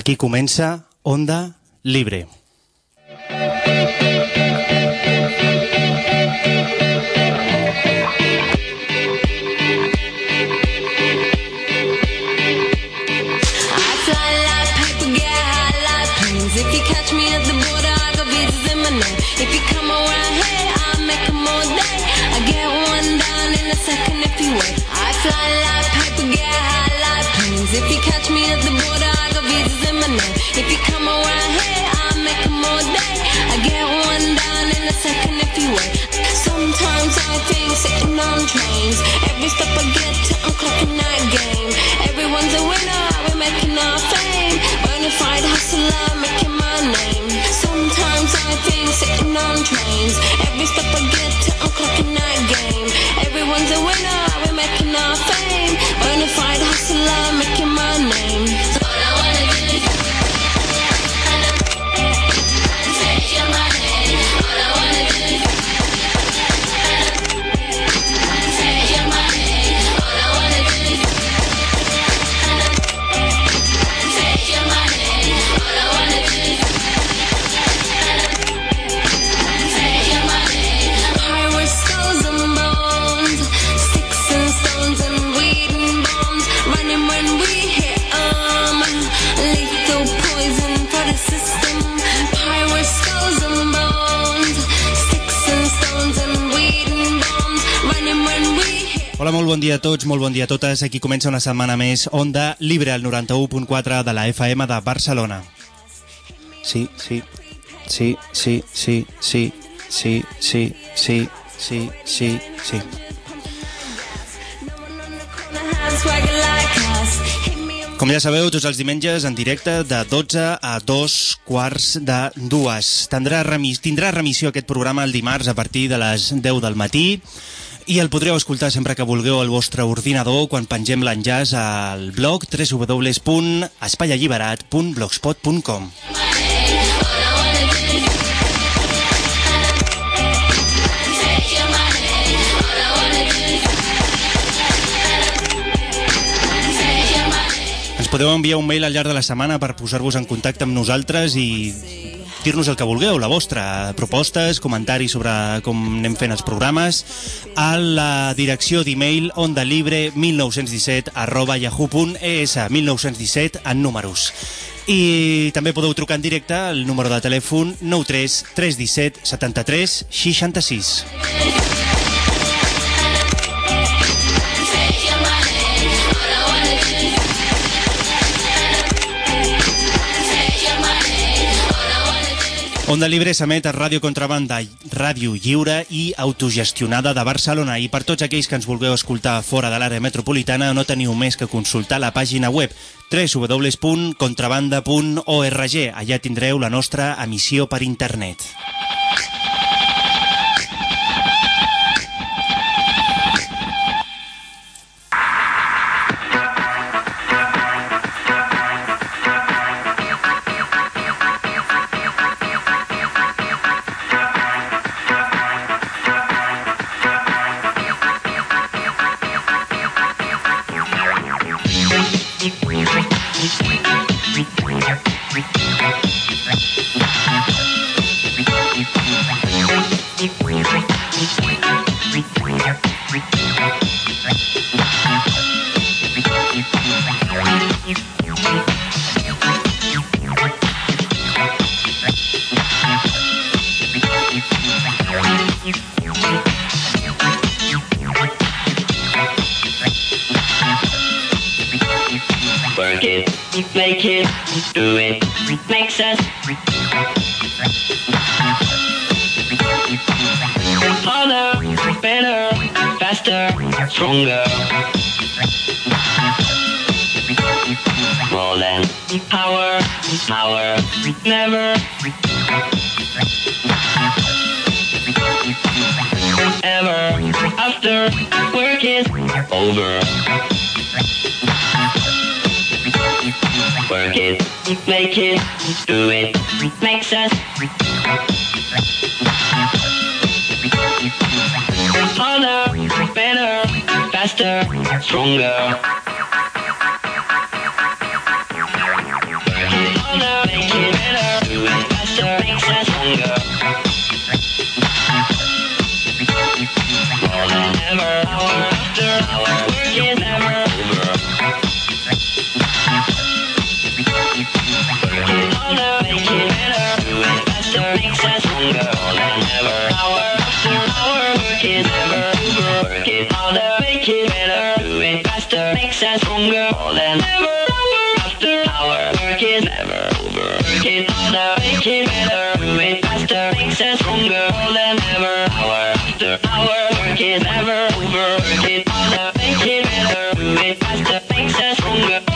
Aquí comença Onda Libre. I fly like paper, planes. If you catch me at the border, I got visas in my name. If you come around here, I make a more day. I get one dime in a second if you wait. Sometimes I think sitting on trains. Every step I get to, I'm clocking that game. Everyone's a winner, we're making our fame. Bonafide hustler, making my name. Sometimes I think sitting on trains. Every step I get to, I'm clocking that game. Everyone's a winner, we're making our fame. Bonafide hustler, making my name. Molt bon dia a tots, molt bon dia a totes. Aquí comença una setmana més Onda Libre, al 91.4 de la FM de Barcelona. Sí, sí, sí, sí, sí, sí, sí, sí, sí, sí, sí, sí. Com ja sabeu, tots els diumenges en directe de 12 a 2 quarts de dues. Tindrà, remis, tindrà remissió aquest programa el dimarts a partir de les 10 del matí i el podreu escoltar sempre que vulgueu al vostre ordinador quan pengem l'enllaç al blog www.espaialliberat.blogspot.com podeu enviar un mail al llarg de la setmana per posar-vos en contacte amb nosaltres i dir-nos el que vulgueu, la vostra, propostes, comentaris sobre com anem fent els programes, a la direcció d'e-mail ondalibre1917 arroba yahoo.es 1917 en números. I també podeu trucar en directe al número de telèfon 93 317 73 66. Onda Libre s'emet a Ràdio Contrabanda, ràdio lliure i autogestionada de Barcelona i per tots aquells que ens vulgueu escoltar fora de l'àrea metropolitana no teniu més que consultar la pàgina web www.contrabanda.org. Allà tindreu la nostra emissió per internet. Stronger. More than power, power, never. Ever after work is over. Work it, make it, do it, makes us faster, stronger. now ever, hour after hour, ever, overworking, thinking better, moving faster, makes us stronger.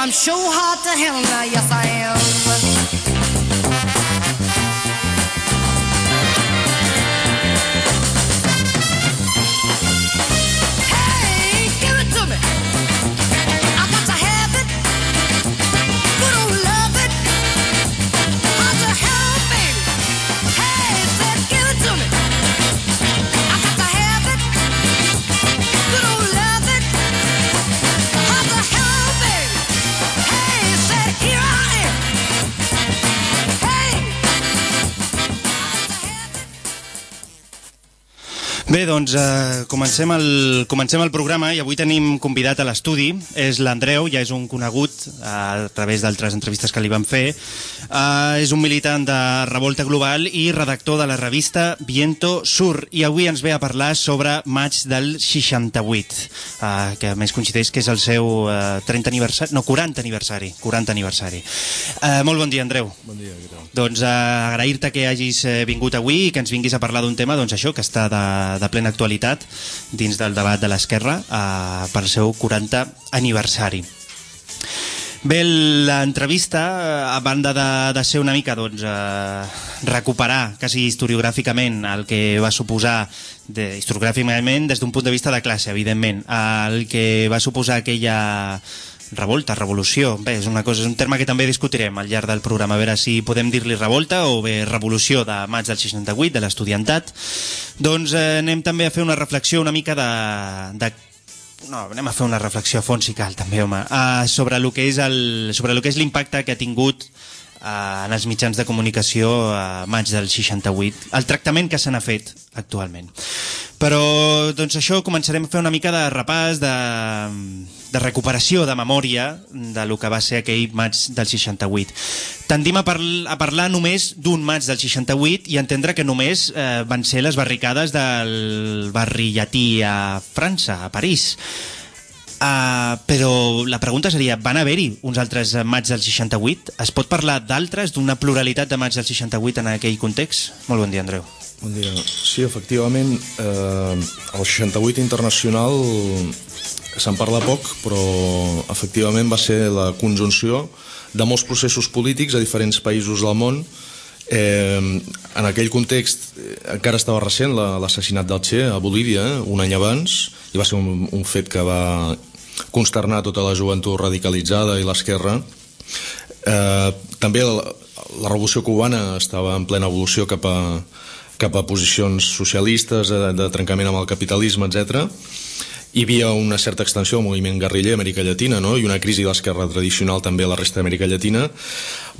I'm sure hot to hell now, yes I am. Bé, doncs eh, comencem, el, comencem el programa i avui tenim convidat a l'estudi, és l'Andreu, ja és un conegut eh, a través d'altres entrevistes que li van fer, eh, és un militant de Revolta Global i redactor de la revista Viento Sur i avui ens ve a parlar sobre maig del 68, eh, que més coincideix que és el seu eh, 30 aniversari, no, 40 aniversari, 40 aniversari. Eh, molt bon dia, Andreu. Bon dia, què tal? Doncs eh, agrair-te que hagis eh, vingut avui i que ens vinguis a parlar d'un tema, doncs això, que està de de plena actualitat dins del debat de l'esquerra eh, pel seu 40 aniversari. Bé, l'entrevista, eh, a banda de, de ser una mica, doncs, eh, recuperar quasi historiogràficament el que va suposar, de, historiogràficament des d'un punt de vista de classe, evidentment, el que va suposar aquella revolta, revolució, bé, és una cosa, és un terme que també discutirem al llarg del programa, a veure si podem dir-li revolta o bé revolució de maig del 68, de l'estudiantat. Doncs eh, anem també a fer una reflexió una mica de, de no, anem a fer una reflexió a fons si cal també, home, uh, sobre el que és el, sobre que és l'impacte que ha tingut en els mitjans de comunicació a maig del 68, el tractament que se n'ha fet actualment. Però, doncs això, començarem a fer una mica de repàs, de, de recuperació de memòria de lo que va ser aquell maig del 68. Tendim a, parl a parlar només d'un maig del 68 i entendre que només eh, van ser les barricades del barri llatí a França, a París. Uh, però la pregunta seria, van haver-hi uns altres maig del 68? Es pot parlar d'altres, d'una pluralitat de maig del 68 en aquell context? Molt bon dia, Andreu. Bon dia. Sí, efectivament, eh, el 68 internacional se'n parla poc, però efectivament va ser la conjunció de molts processos polítics a diferents països del món. Eh, en aquell context eh, encara estava recent la- l'assassinat del Che a Bolívia, eh, un any abans, i va ser un, un fet que va consternar tota la joventut radicalitzada i l'esquerra. Eh, també la, la revolució cubana estava en plena evolució cap a, cap a posicions socialistes, de, de trencament amb el capitalisme, etc. Hi havia una certa extensió al moviment guerriller a Amèrica Llatina no? i una crisi de l'esquerra tradicional també a la resta d'Amèrica Llatina.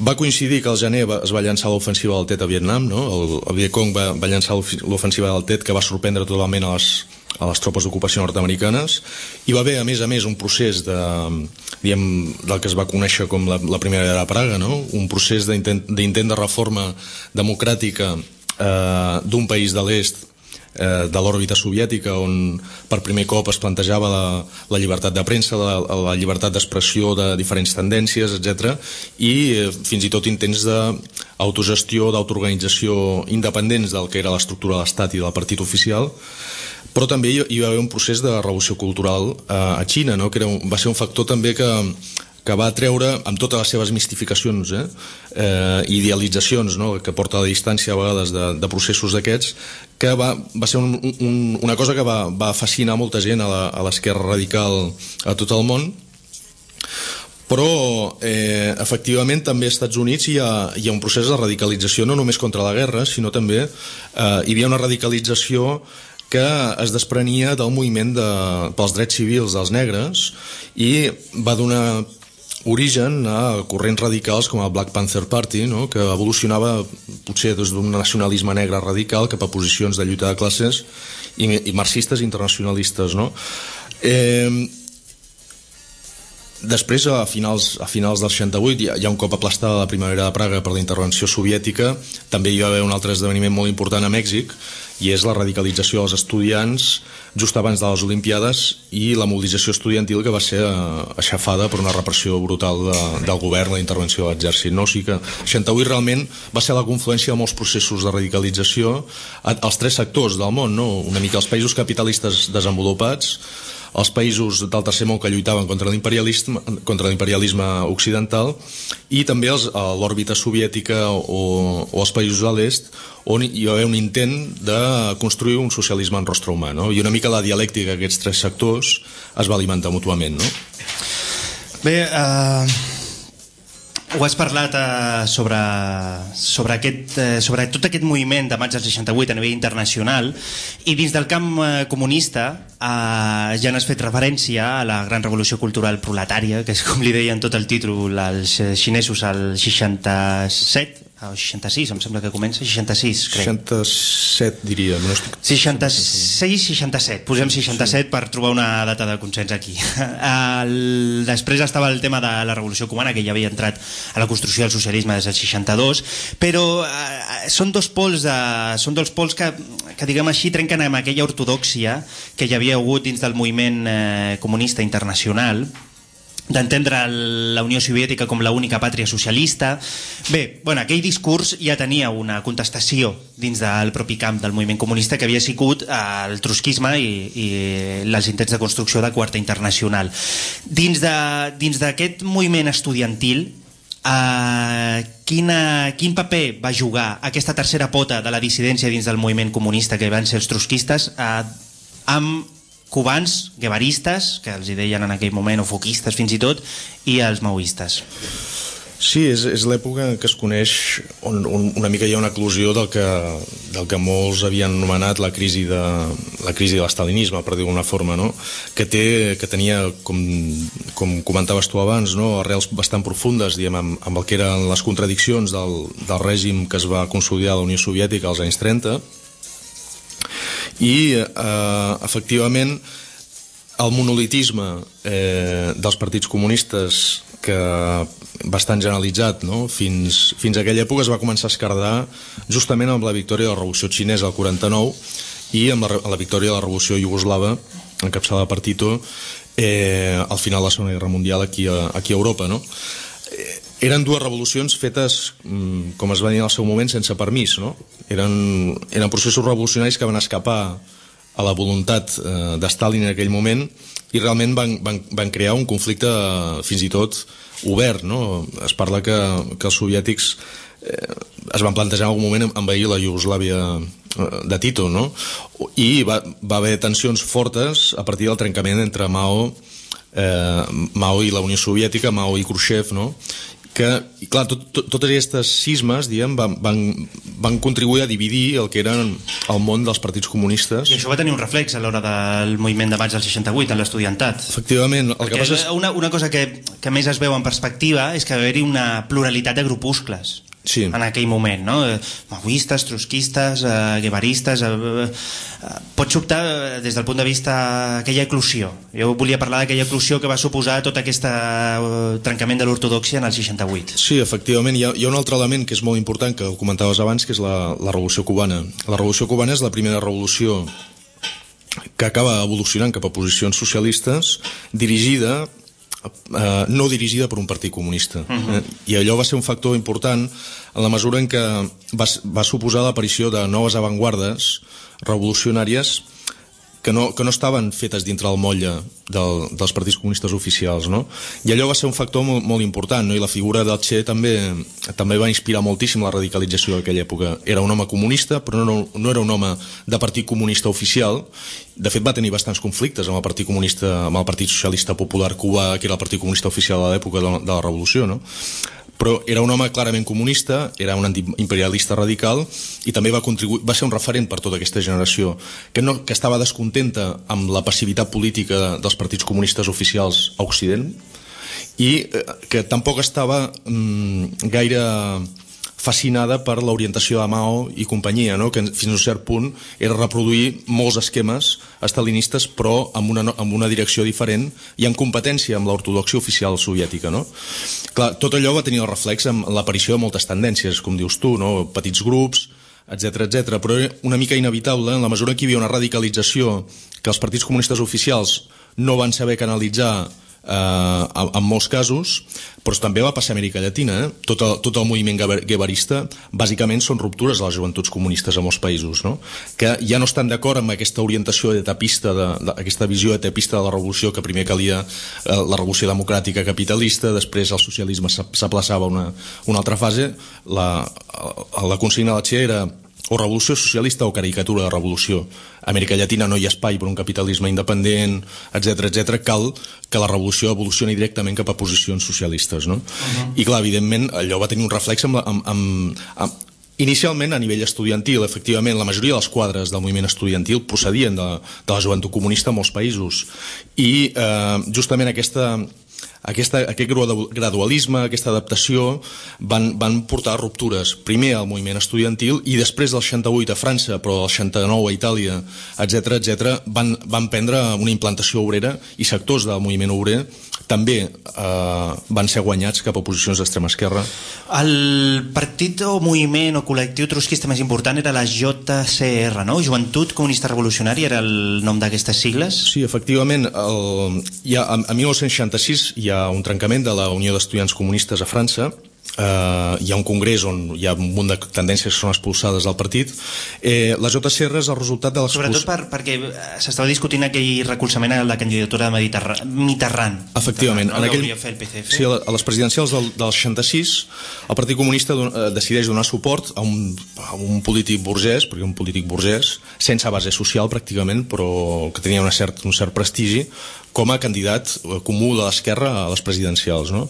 Va coincidir que al gener va, es va llançar l'ofensiva del Tet a Vietnam, no? el, el Vietcong va, va llançar l'ofensiva del Tet que va sorprendre totalment a les, a les tropes d'ocupació nord-americanes i va haver a més a més un procés de, diguem, del que es va conèixer com la, la primera era de Praga no? un procés d'intent de reforma democràtica eh, d'un país de l'est eh, de l'òrbita soviètica on per primer cop es plantejava la, la llibertat de premsa, la, la llibertat d'expressió de diferents tendències, etc. i eh, fins i tot intents d'autogestió, d'autoorganització independents del que era l'estructura de l'Estat i del partit oficial però també hi va haver un procés de revolució cultural eh, a Xina, no? que era un, va ser un factor també que, que va treure, amb totes les seves mistificacions, eh, eh, idealitzacions, no? que porta a la distància a vegades de, de processos d'aquests, que va, va ser un, un, una cosa que va, va fascinar molta gent a l'esquerra radical a tot el món, però eh, efectivament també als Estats Units hi ha, hi ha un procés de radicalització no només contra la guerra, sinó també eh, hi havia una radicalització que es desprenia del moviment de, pels drets civils dels negres i va donar origen a corrents radicals com el Black Panther Party, no? que evolucionava potser des d'un nacionalisme negre radical cap a posicions de lluita de classes i, i marxistes internacionalistes. No? Eh, Després, a finals, a finals del 68, hi ha, hi ha un cop aplastada la primavera de Praga per la intervenció soviètica, també hi va haver un altre esdeveniment molt important a Mèxic, i és la radicalització dels estudiants just abans de les Olimpiades i la mobilització estudiantil que va ser eh, aixafada per una repressió brutal de, del govern, la intervenció de l'exèrcit. No? O sigui que 68 realment va ser la confluència de molts processos de radicalització als tres sectors del món, no? una mica els països capitalistes desenvolupats, els països del tercer món que lluitaven contra l'imperialisme contra l'imperialisme occidental i també a l'òrbita soviètica o, o els països de l'est on hi va haver un intent de construir un socialisme en rostre humà no? i una mica la dialèctica d'aquests tres sectors es va alimentar mútuament no? Bé, eh, ho has parlat eh, sobre, sobre, aquest, eh, sobre tot aquest moviment de maig del 68 a nivell internacional i dins del camp eh, comunista eh, ja n'has fet referència a la gran revolució cultural proletària, que és com li deien tot el títol als eh, xinesos al 67, o 66, em sembla que comença, 66, crec. 67 diria no estic... 66-67, posem 67 per trobar una data de consens aquí. El, després estava el tema de la Revolució Cubana, que ja havia entrat a la construcció del socialisme des del 62, però eh, són dos pols, de, són dos pols que, que, diguem així, trenquen amb aquella ortodoxia que hi havia hagut dins del moviment eh, comunista internacional, d'entendre la Unió Soviètica com la única pàtria socialista. Bé, bueno, aquell discurs ja tenia una contestació dins del propi camp del moviment comunista que havia sigut el trotskisme i, i els intents de construcció de quarta internacional. Dins d'aquest moviment estudiantil, Uh, quina, quin paper va jugar aquesta tercera pota de la dissidència dins del moviment comunista que van ser els trotskistes uh, amb cubans, guevaristes, que els hi deien en aquell moment, o foquistes fins i tot, i els maoistes. Sí, és, és l'època que es coneix on, on una mica hi ha una eclosió del que, del que molts havien anomenat la crisi de la crisi de l'estalinisme, per dir-ho d'una forma, no? que, té, que tenia, com, com comentaves tu abans, no? arrels bastant profundes diguem, amb, amb el que eren les contradiccions del, del règim que es va consolidar a la Unió Soviètica als anys 30 i eh, efectivament el monolitisme eh, dels partits comunistes que bastant generalitzat no? fins, fins a aquella època es va començar a escardar justament amb la victòria de la Revolució Xinesa al 49 i amb la, la victòria de la Revolució Iugoslava encapçalada per Tito eh, al final de la Segona Guerra Mundial aquí a, aquí a Europa no? Eh, eren dues revolucions fetes, mm, com es va dir en el seu moment, sense permís, no? Eren, eren processos revolucionaris que van escapar a la voluntat eh, de Stalin en aquell moment i realment van, van, van crear un conflicte eh, fins i tot obert, no? Es parla que, que els soviètics eh, es van plantejar en algun moment envair la Iugoslàvia eh, de Tito, no? I va, va haver tensions fortes a partir del trencament entre Mao eh, Mao i la Unió Soviètica, Mao i Khrushchev, no? Que, i clar, tot, tot, totes aquestes sismes, diguem, van, van, van contribuir a dividir el que eren el món dels partits comunistes. I això va tenir un reflex a l'hora del moviment de maig del 68 en l'estudiantat. Efectivament, el que Que passa és... una, una cosa que, que més es veu en perspectiva és que va haver-hi una pluralitat de grupuscles Sí. en aquell moment, no? Eh, Maoistes, trotskistes, eh, guevaristes... Eh, eh, pot sobtar eh, des del punt de vista aquella eclusió. Jo volia parlar d'aquella eclusió que va suposar tot aquest eh, trencament de l'ortodoxia en el 68. Sí, efectivament, hi ha, hi ha un altre element que és molt important, que ho comentaves abans, que és la, la revolució cubana. La revolució cubana és la primera revolució que acaba evolucionant cap a posicions socialistes, dirigida eh, no dirigida per un partit comunista. Uh -huh. eh? I allò va ser un factor important en la mesura en què va, va suposar l'aparició de noves avantguardes revolucionàries que no, que no estaven fetes dintre del motlle del, dels partits comunistes oficials, no? I allò va ser un factor molt, molt important, no? I la figura del Che també, també va inspirar moltíssim la radicalització d'aquella època. Era un home comunista, però no, no era un home de partit comunista oficial. De fet, va tenir bastants conflictes amb el Partit Comunista, amb el Partit Socialista Popular Cubà, que era el Partit Comunista oficial a l'època de, de la Revolució, no? Però era un home clarament comunista, era un antiimperialista radical i també va va ser un referent per tota aquesta generació que, no, que estava descontenta amb la passivitat política dels partits comunistes oficials a Occident i eh, que tampoc estava mm, gaire fascinada per l'orientació de Mao i companyia, no? que fins a un cert punt era reproduir molts esquemes estalinistes però amb una, amb una direcció diferent i en competència amb l'ortodoxia oficial soviètica. No? Clar, tot allò va tenir el reflex amb l'aparició de moltes tendències, com dius tu, no? petits grups, etc etc. però una mica inevitable en la mesura que hi havia una radicalització que els partits comunistes oficials no van saber canalitzar eh, en, molts casos, però també va passar a Amèrica Llatina. Eh? Tot, el, tot el moviment guevar- guevarista bàsicament són ruptures de les joventuts comunistes a molts països, no? que ja no estan d'acord amb aquesta orientació etapista, de, de, aquesta visió etapista de la revolució, que primer calia eh, la revolució democràtica capitalista, després el socialisme s'ap- s'aplaçava una, una altra fase, la, la consigna de la Che era o revolució socialista o caricatura de revolució. A Amèrica Llatina no hi ha espai per un capitalisme independent, etc etc. cal que la revolució evolucioni directament cap a posicions socialistes. No? Uh -huh. I clar, evidentment, allò va tenir un reflex amb, amb, amb, amb, Inicialment, a nivell estudiantil, efectivament, la majoria dels quadres del moviment estudiantil procedien de, de la joventut comunista en molts països. I eh, justament aquesta, aquesta, aquest gradu- gradualisme, aquesta adaptació van, van portar ruptures. Primer al moviment estudiantil i després del 68 a França però el 69 a Itàlia etc etc van, van prendre una implantació obrera i sectors del moviment obrer també eh, van ser guanyats cap a posicions d'extrema esquerra. El partit o moviment o col·lectiu trotskista més important era la JCR, no? Joventut Comunista Revolucionària era el nom d'aquestes sigles? Sí, efectivament, el, ha, a, a 1966 hi ha un trencament de la Unió d'Estudiants Comunistes a França, eh, hi ha un congrés on hi ha un munt de tendències que són expulsades del partit. Eh, la JCR és el resultat de Sobretot l'expulsió... per, perquè eh, s'estava discutint aquell recolzament a la candidatura de Mitterrand. Efectivament, no? en aquell, fer el PCF. sí, a a les presidencials del, del 66 el Partit Comunista don, eh, decideix donar suport a un, a un polític burgès, perquè un polític burgès, sense base social pràcticament, però que tenia una cert, un cert prestigi, com a candidat eh, comú de l'esquerra a les presidencials. No?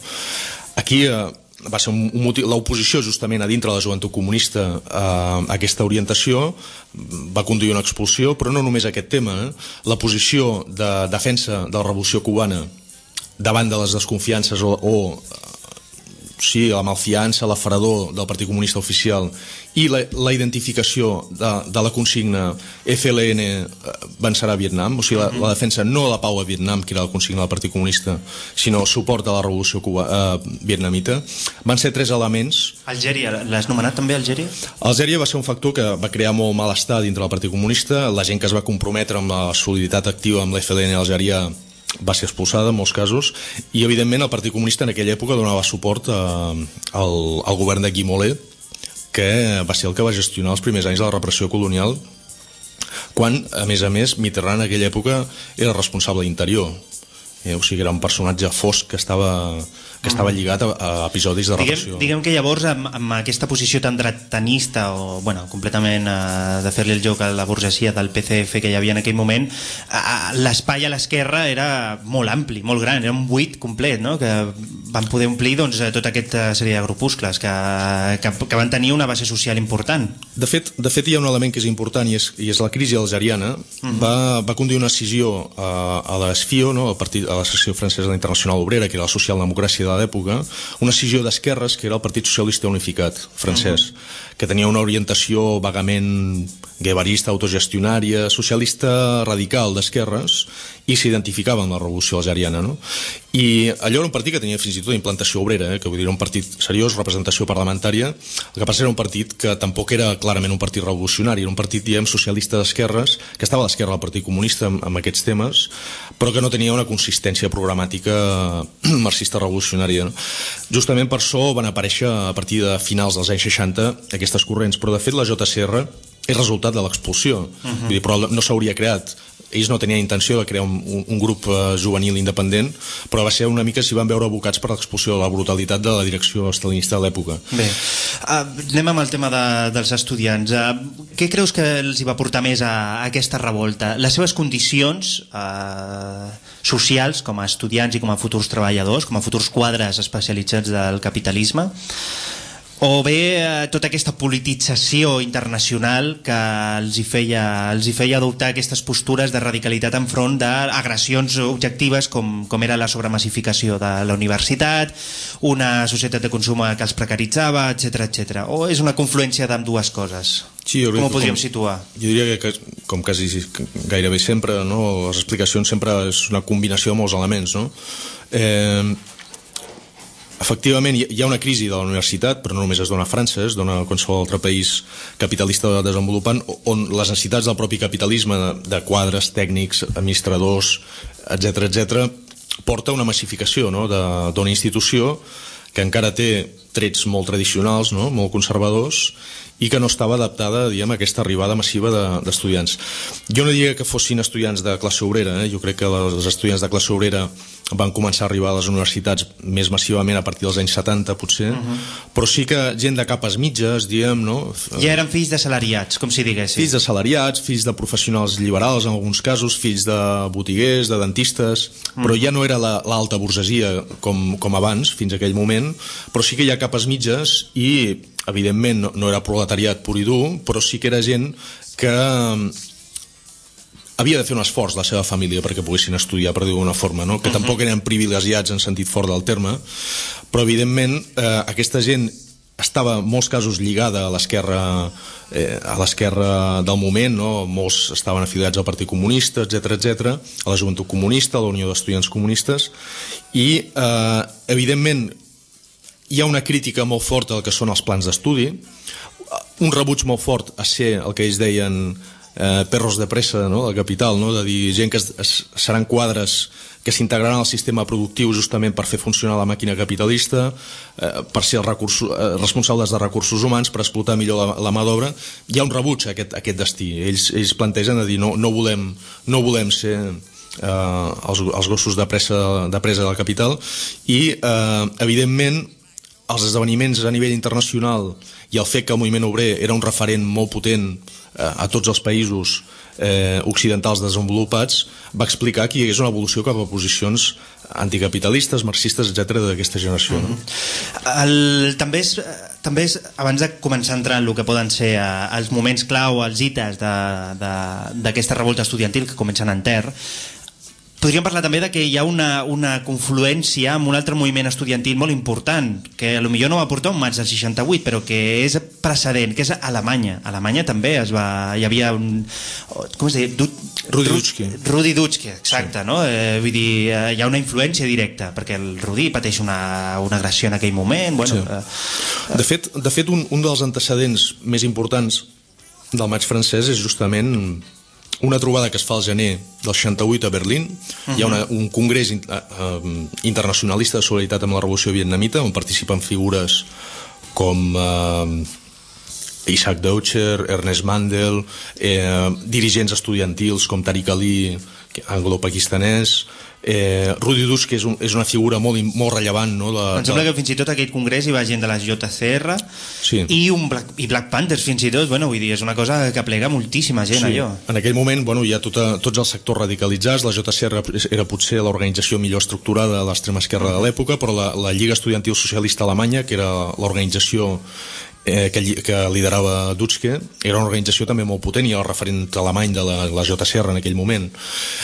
Aquí eh, va ser un, un motiu, l'oposició justament a dintre de la joventut comunista eh, a aquesta orientació va conduir una expulsió, però no només aquest tema, eh? la posició de defensa de la revolució cubana davant de les desconfiances o, o sí, la malfiança, l'afarador del Partit Comunista oficial i la, la identificació de, de la consigna FLN eh, vencerà Vietnam, o sigui, la, la defensa no de la pau a Vietnam, que era la consigna del Partit Comunista, sinó suport a la revolució cuba, eh, vietnamita, van ser tres elements Algèria, l'has nomenat també Algèria? Algèria va ser un factor que va crear molt malestar dintre del Partit Comunista. La gent que es va comprometre amb la solidaritat activa amb l'FLN algerià va ser expulsada en molts casos i evidentment el Partit Comunista en aquella època donava suport eh, al, al govern de Guy Mollet que va ser el que va gestionar els primers anys de la repressió colonial quan, a més a més, Mitterrand en aquella època era responsable d'interior. Eh, o sigui, era un personatge fosc que estava, que estava lligat a, a episodis de repressió Diguem, diguem que llavors amb, amb aquesta posició tan dretanista o bueno, completament eh, de fer-li el joc a la burgesia del PCF que hi havia en aquell moment eh, l'espai a l'esquerra era molt ampli, molt gran, era un buit complet no? que van poder omplir doncs, eh, tota aquesta sèrie de grupuscles que, que, que van tenir una base social important De fet, de fet, hi ha un element que és important i és, i és la crisi algeriana. va, va conduir una decisió a, a la SFIO, no? al partit, a l'Associació Francesa de la Internacional Obrera, que era la socialdemocràcia de l'època, una decisió d'esquerres, que era el Partit Socialista Unificat francès, que tenia una orientació vagament guevarista, autogestionària, socialista radical d'esquerres, i s'identificava amb la revolució algeriana. No? I allò era un partit que tenia fins i tot implantació obrera, eh? que vull dir, un partit seriós, representació parlamentària, el que passa era un partit que tampoc era clarament un partit revolucionari, era un partit, diguem, socialista d'esquerres, que estava a l'esquerra del Partit Comunista amb, amb aquests temes, però que no tenia una consistència programàtica marxista revolucionària. No? Justament per això van aparèixer a partir de finals dels anys 60 aquestes corrents, però de fet la JCR és resultat de l'expulsió, uh -huh. Vull dir, però no s'hauria creat ells no tenien intenció de crear un, un, un grup eh, juvenil independent, però va ser una mica s'hi van veure abocats per l'expulsió de la brutalitat de la direcció estalinista de l'època. Bé, uh, anem amb el tema de, dels estudiants. Uh, què creus que els hi va portar més a, a aquesta revolta? Les seves condicions uh, socials com a estudiants i com a futurs treballadors, com a futurs quadres especialitzats del capitalisme, o bé eh, tota aquesta politització internacional que els hi, feia, els hi feia adoptar aquestes postures de radicalitat enfront d'agressions objectives com, com era la sobremassificació de la universitat, una societat de consum que els precaritzava, etc etc. O és una confluència d'ambdues coses? Sí, jo com ho podríem com- situar? Jo diria que, que com quasi gairebé sempre, no? les explicacions sempre és una combinació de molts elements. No? Eh, efectivament, hi ha una crisi de la universitat, però no només es dona a França, es dona a qualsevol altre país capitalista desenvolupant, on les necessitats del propi capitalisme, de, quadres, tècnics, administradors, etc etc, porta una massificació no? d'una institució que encara té trets molt tradicionals, no? molt conservadors, i que no estava adaptada diguem, a aquesta arribada massiva de- d'estudiants. Jo no diria que fossin estudiants de classe obrera, eh? jo crec que les estudiants de classe obrera van començar a arribar a les universitats més massivament a partir dels anys 70, potser, uh -huh. però sí que gent de capes mitges, diem, no? Ja eren fills de salariats, com si diguéssim. Fills de salariats, fills de professionals liberals en alguns casos, fills de botiguers, de dentistes, però ja no era la- l'alta burgesia com, com abans, fins a aquell moment, però sí que hi ha capes mitges i, evidentment, no, no era proletariat pur i dur, però sí que era gent que mm, havia de fer un esforç la seva família perquè poguessin estudiar, per dir d'una forma, no? que tampoc eren privilegiats en sentit fort del terme, però evidentment eh, aquesta gent estava en molts casos lligada a l'esquerra eh, a l'esquerra del moment, no? molts estaven afiliats al Partit Comunista, etc etc, a la Joventut Comunista, a la Unió d'Estudiants Comunistes, i eh, evidentment hi ha una crítica molt forta al que són els plans d'estudi, un rebuig molt fort a ser el que ells deien eh, perros de pressa no? de capital, no? de dir gent que es, es, seran quadres que s'integraran al sistema productiu justament per fer funcionar la màquina capitalista, eh, per ser recursos, eh, responsables de recursos humans, per explotar millor la, la mà d'obra. Hi ha un rebuig a aquest, a aquest destí. Ells, ells plantegen de dir no, no, volem, no volem ser eh, els, els gossos de pressa, de presa del capital i, eh, evidentment, els esdeveniments a nivell internacional i el fet que el moviment obrer era un referent molt potent eh, a tots els països eh, occidentals desenvolupats va explicar que hi hagués una evolució cap a posicions anticapitalistes, marxistes, etc d'aquesta generació. No? El, també, és, també és, abans de començar a entrar en el que poden ser eh, els moments clau, els de- d'aquesta revolta estudiantil que comencen en Ter, podríem parlar també de que hi ha una, una confluència amb un altre moviment estudiantil molt important, que a lo millor no va portar un maig del 68, però que és precedent, que és Alemanya. A Alemanya també es va, hi havia un... Com es deia? Du, Rudi Ru- Dutschke. Rudi Dutschke, exacte, sí. no? Eh, vull dir, eh, hi ha una influència directa, perquè el Rudi pateix una, una agressió en aquell moment, bueno... Sí. Eh, De fet, de fet un, un dels antecedents més importants del maig francès és justament una trobada que es fa al gener del 68 a Berlín. Hi ha una, un congrés in, uh, uh, internacionalista de solidaritat amb la revolució vietnamita on participen figures com uh, Isaac Deutscher, Ernest Mandel, eh, dirigents estudiantils com Tariq Ali, anglo-pakistanès, eh, Rudi Dutschke és, un, és una figura molt, molt rellevant no, de, em sembla que fins i tot aquell congrés hi va gent de les JCR Sí. i, un Black, i Black Panthers fins i tot, bueno, vull dir, és una cosa que plega moltíssima gent, Sí. allò. En aquell moment bueno, hi ha tota, tots els sectors radicalitzats, la JCR era potser l'organització millor estructurada de l'extrema esquerra de l'època, però la, la Lliga Estudiantil Socialista Alemanya, que era l'organització eh, que, que liderava Dutschke, era una organització també molt potent i el referent alemany de la, la JCR en aquell moment.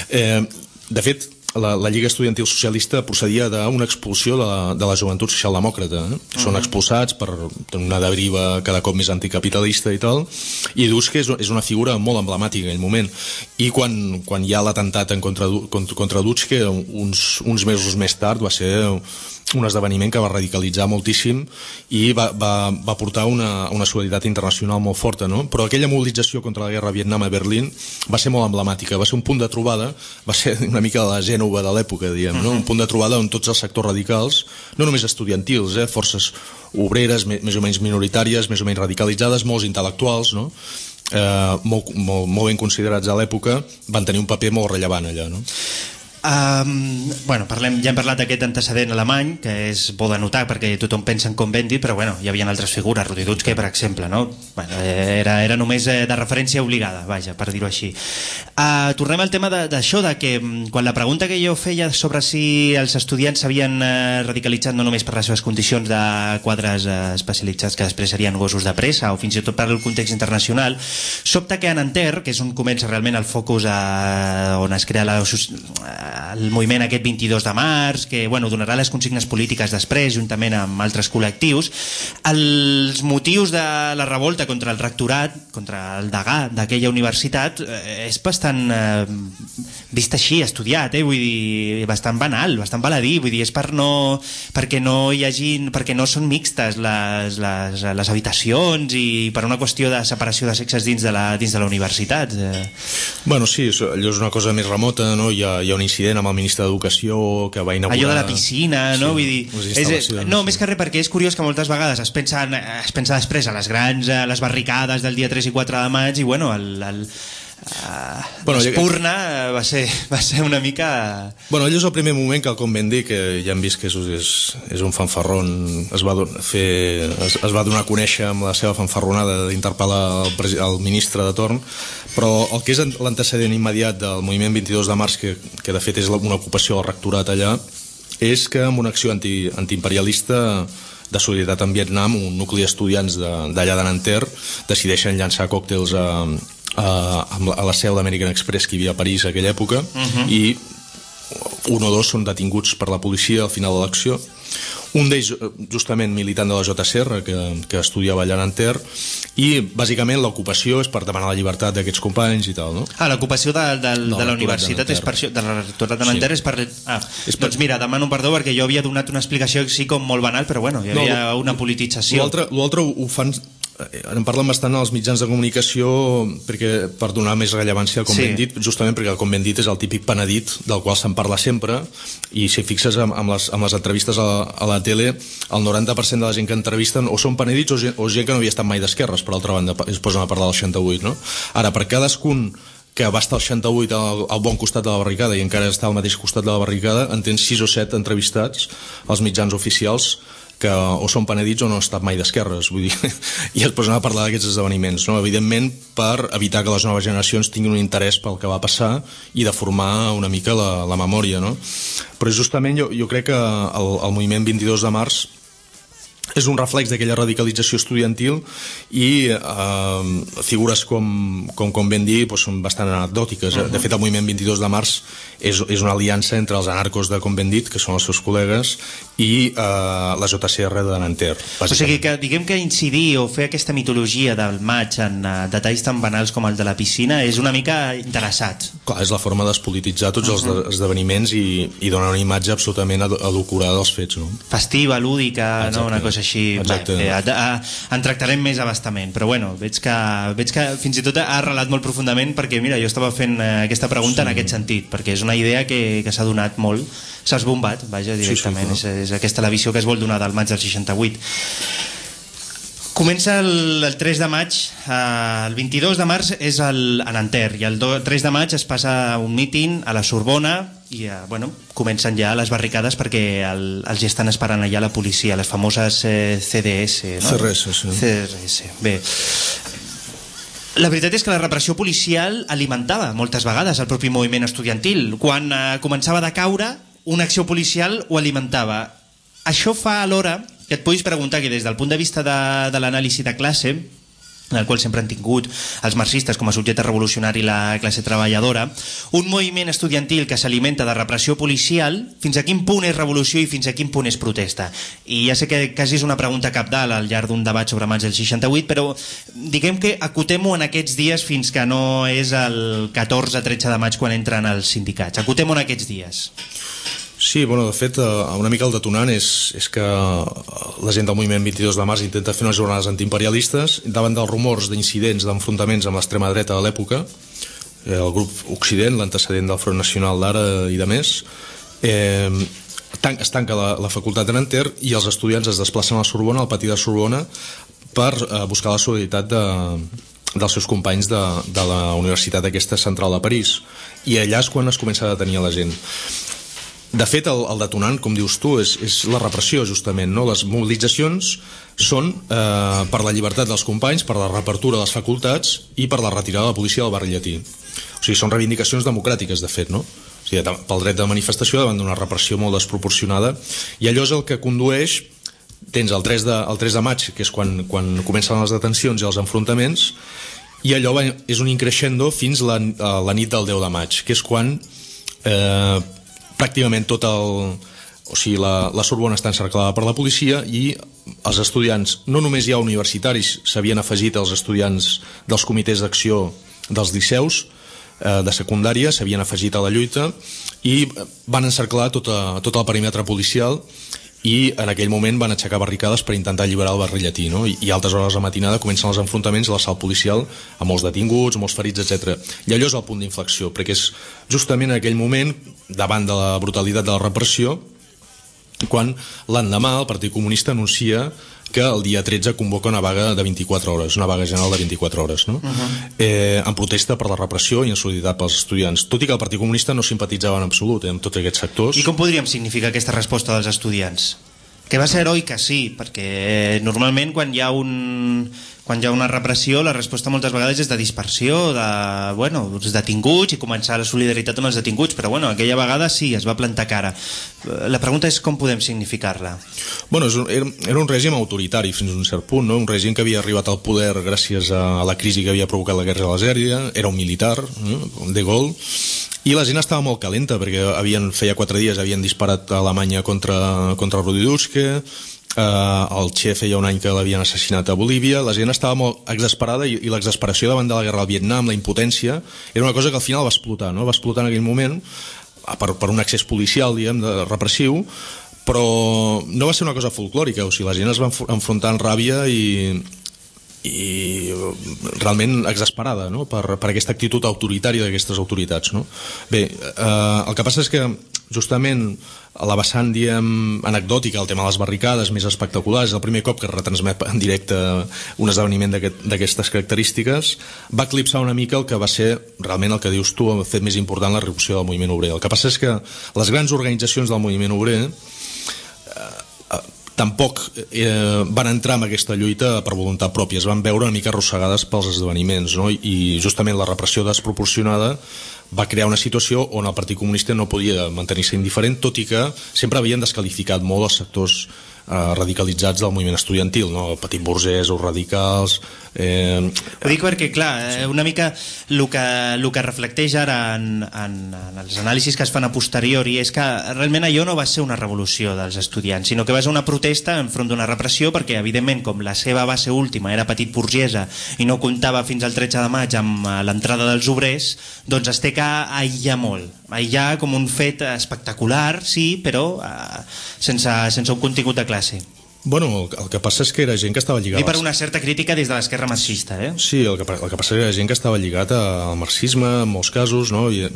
Eh, de fet, la, la Lliga Estudiantil Socialista procedia d'una expulsió de la, de la joventut socialdemòcrata. Eh? Són expulsats per una deriva cada cop més anticapitalista i tal, i Dutschke és, és una figura molt emblemàtica en aquell moment. I quan, quan hi ha l'atemptat en contra, contra, contra Dutschke, uns, uns mesos més tard, va ser un esdeveniment que va radicalitzar moltíssim i va, va, va portar una, una solidaritat internacional molt forta, no? Però aquella mobilització contra la guerra a Vietnam a Berlín va ser molt emblemàtica, va ser un punt de trobada, va ser una mica la Gènova de l'època, diguem, no? Un punt de trobada on tots els sectors radicals, no només estudiantils, eh? forces obreres, més o menys minoritàries, més o menys radicalitzades, molts intel·lectuals, no? Eh, molt, molt, molt ben considerats a l'època, van tenir un paper molt rellevant allà, no? Um, bueno, parlem, ja hem parlat d'aquest antecedent alemany, que és bo de notar perquè tothom pensa en Convendit, però bueno, hi havia altres figures, Rudi Dutschke, per exemple, no? Bueno, era, era només eh, de referència obligada, vaja, per dir-ho així. Uh, tornem al tema d'això, de, de que mm, quan la pregunta que jo feia sobre si els estudiants s'havien eh, radicalitzat no només per les seves condicions de quadres eh, especialitzats que després serien gossos de pressa o fins i tot per el context internacional, sobta que en Enter, que és on comença realment el focus eh, on es crea la, el moviment aquest 22 de març, que bueno, donarà les consignes polítiques després, juntament amb altres col·lectius, els motius de la revolta contra el rectorat, contra el degà d'aquella universitat, eh, és bastant eh, vist així, estudiat, eh? vull dir, bastant banal, bastant baladí, vull dir, és per no, perquè no hi hagi, perquè no són mixtes les, les, les habitacions i per una qüestió de separació de sexes dins de la, dins de la universitat. Eh. Bueno, sí, allò és una cosa més remota, no? Hi ha, hi ha un incident amb el ministre d'Educació que va inaugurar... allò de la piscina, no? Sí, Vull dir, és, instal·lacions, no, més que res perquè és curiós que moltes vegades es pensa, en, es pensa després a les grans, a les barricades del dia 3 i 4 de maig i bueno, el, el, uh, Bueno, l'espurna va, ser, va ser una mica... Bueno, allò és el primer moment que el Convendi, que ja hem vist que és, és, és un fanfarrón, es va, don- fer, es, es va donar a conèixer amb la seva fanfarronada d'interpel·lar el, el ministre de torn, però el que és l'antecedent immediat del moviment 22 de març, que, que de fet és una ocupació del rectorat allà, és que amb una acció anti, antiimperialista de solidaritat amb Vietnam, un nucli d'estudiants de- d'allà de Nanterre decideixen llançar còctels a, a, amb la- a la seu d'American Express que hi havia a París a aquella època uh -huh. i un o dos són detinguts per la policia al final de l'acció un d'ells eh, justament militant de la JCR que, que estudiava allà a Nanterre i bàsicament l'ocupació és per demanar la llibertat d'aquests companys i tal no? Ah, l'ocupació de, de, No, de la universitat és per de la rectorat de Nanterre és per... Ah, És per- doncs mira, demano perdó perquè jo havia donat una explicació així com molt banal, però bueno, hi havia No, una politització. L'altre ho fan en parlen bastant als mitjans de comunicació perquè per donar més rellevància al com Sí. dit, justament perquè el com ben dit és el típic penedit del qual se'n parla sempre i si fixes amb, amb, les, amb les entrevistes a, la- a la tele el 90% de la gent que entrevisten o són penedits o gent, o gent que no havia estat mai d'esquerres per altra banda, es posen a parlar del 68 no? ara per cadascun que va estar al 68 al, al bon costat de la barricada i encara està al mateix costat de la barricada en tens 6 o 7 entrevistats als mitjans oficials que o són penedits o no han estat mai d'esquerres vull dir, i es posen a parlar d'aquests esdeveniments no? evidentment per evitar que les noves generacions tinguin un interès pel que va passar i de formar una mica la, la memòria no? però justament jo, jo crec que el, el moviment 22 de març és un reflex d'aquella radicalització estudiantil i eh, figures com, com, com ben dir doncs són bastant anecdòtiques. Uh -huh. De fet, el moviment 22 de març és, és una aliança entre els anarcos de com ben dit, que són els seus col·legues, i eh, la JCR de Nanterre. O sigui que diguem que incidir o fer aquesta mitologia del maig en uh, detalls tan banals com el de la piscina és una mica interessat. Clar, és la forma despolititzar tots els uh -huh. esdeveniments i, i donar una imatge absolutament edulcorada dels fets. No? festiva, lúdica, no? Una cosa així. Exacte. Bé, bé, a, a, en tractarem més abastament, però bueno, veig que, veig que fins i tot ha arrelat molt profundament perquè, mira, jo estava fent eh, aquesta pregunta sí. en aquest sentit, perquè és una idea que, que s'ha donat molt, s'ha esbombat, vaja, directament, sí, és, és aquesta la visió que es vol donar del maig del 68. Comença el, el 3 de maig, eh, el 22 de març és el, a Nanterre, i el do, 3 de maig es passa un míting a la Sorbona i eh, bueno, comencen ja les barricades perquè el, els hi estan esperant allà la policia, les famoses eh, CDS. No? CRS, sí. CRS, bé. La veritat és que la repressió policial alimentava moltes vegades el propi moviment estudiantil. Quan eh, començava a caure, una acció policial ho alimentava. Això fa alhora que et puguis preguntar que des del punt de vista de, de l'anàlisi de classe, en el qual sempre han tingut els marxistes com a subjecte revolucionari la classe treballadora, un moviment estudiantil que s'alimenta de repressió policial, fins a quin punt és revolució i fins a quin punt és protesta? I ja sé que quasi és una pregunta capdalt al llarg d'un debat sobre maig del 68, però diguem que acotem-ho en aquests dies fins que no és el 14-13 de maig quan entren els sindicats. Acotem-ho en aquests dies. Sí, bueno, de fet, eh, una mica el detonant és, és que la gent del moviment 22 de març intenta fer unes jornades antiimperialistes davant dels rumors d'incidents, d'enfrontaments amb l'extrema dreta de l'època, eh, el grup Occident, l'antecedent del Front Nacional d'ara i de més, eh, tan, es tanca la, la facultat de Nanterre i els estudiants es desplacen a la Sorbona, al pati de Sorbona, per eh, buscar la solidaritat de, dels seus companys de, de la universitat aquesta central de París. I allà és quan es comença a detenir la gent de fet, el, el detonant, com dius tu, és, és la repressió, justament. No? Les mobilitzacions són eh, per la llibertat dels companys, per la reapertura de les facultats i per la retirada de la policia del barri llatí. O sigui, són reivindicacions democràtiques, de fet, no? O sigui, pel dret de manifestació davant d'una repressió molt desproporcionada. I allò és el que condueix tens el 3 de, el 3 de maig, que és quan, quan comencen les detencions i els enfrontaments, i allò va, és un increixendo fins la, a la nit del 10 de maig, que és quan eh, pràcticament tot el... O sigui, la, la Sorbona està encerclada per la policia i els estudiants, no només ja universitaris, s'havien afegit els estudiants dels comitès d'acció dels liceus, eh, de secundària, s'havien afegit a la lluita i van encerclar tota, tot el perímetre policial i en aquell moment van aixecar barricades per intentar alliberar el barri llatí no? I, i a altes hores de matinada comencen els enfrontaments a l'assalt policial amb molts detinguts, molts ferits, etc. I allò és el punt d'inflexió, perquè és justament en aquell moment, davant de la brutalitat de la repressió, quan l'endemà el Partit Comunista anuncia que el dia 13 convoca una vaga de 24 hores, una vaga general de 24 hores, no? Uh -huh. eh, en protesta per la repressió i en solidaritat pels estudiants. Tot i que el Partit Comunista no simpatitzava en absolut eh, amb tots aquests sectors. I com podríem significar aquesta resposta dels estudiants? Que va ser heroica, sí, perquè normalment quan hi ha un quan hi ha una repressió, la resposta moltes vegades és de dispersió, de, bueno, dels detinguts i començar la solidaritat amb els detinguts, però bueno, aquella vegada sí, es va plantar cara. Eh, La pregunta és com podem significar-la. Bueno, era, un règim autoritari fins a un cert punt, no? un règim que havia arribat al poder gràcies a, la crisi que havia provocat la guerra d'Algèria, era un militar, no? de Gaulle, i la gent estava molt calenta perquè havien, feia quatre dies havien disparat a Alemanya contra, contra Rudi Dutschke eh, el Che feia un any que l'havien assassinat a Bolívia la gent estava molt exasperada i, i l'exasperació davant de la guerra al Vietnam, la impotència era una cosa que al final va explotar no? va explotar en aquell moment per, per un accés policial diguem, de, repressiu però no va ser una cosa folclòrica o sigui, la gent es va enf- enfrontar en ràbia i, i realment exasperada no? per, per aquesta actitud autoritària d'aquestes autoritats. No? Bé, eh, el que passa és que justament a la vessant diem, anecdòtica, el tema de les barricades més espectaculars, el primer cop que retransmet en directe un esdeveniment d'aquest- d'aquestes característiques, va eclipsar una mica el que va ser realment el que dius tu, el fet més important, la reducció del moviment obrer. El que passa és que les grans organitzacions del moviment obrer tampoc eh, van entrar en aquesta lluita per voluntat pròpia, es van veure una mica arrossegades pels esdeveniments, no? i justament la repressió desproporcionada va crear una situació on el Partit Comunista no podia mantenir-se indiferent, tot i que sempre havien desqualificat molt els sectors eh, radicalitzats del moviment estudiantil, no? el petit burgès, els radicals... Eh, Ho dic perquè, clar, eh, una mica el que, el que reflecteix ara en, en, en els anàlisis que es fan a posteriori és que realment allò no va ser una revolució dels estudiants, sinó que va ser una protesta enfront d'una repressió perquè, evidentment, com la seva base última era petit burgesa i no comptava fins al 13 de maig amb eh, l'entrada dels obrers, doncs es té que aïllar molt. Aïllar com un fet espectacular, sí, però eh, sense, sense un contingut de classe. Bueno, el, el que passa és que era gent que estava lligada... I per una certa crítica des de l'esquerra marxista, eh? Sí, el que, el que passa és que hi ha gent que estava lligat al marxisme en molts casos, no? I,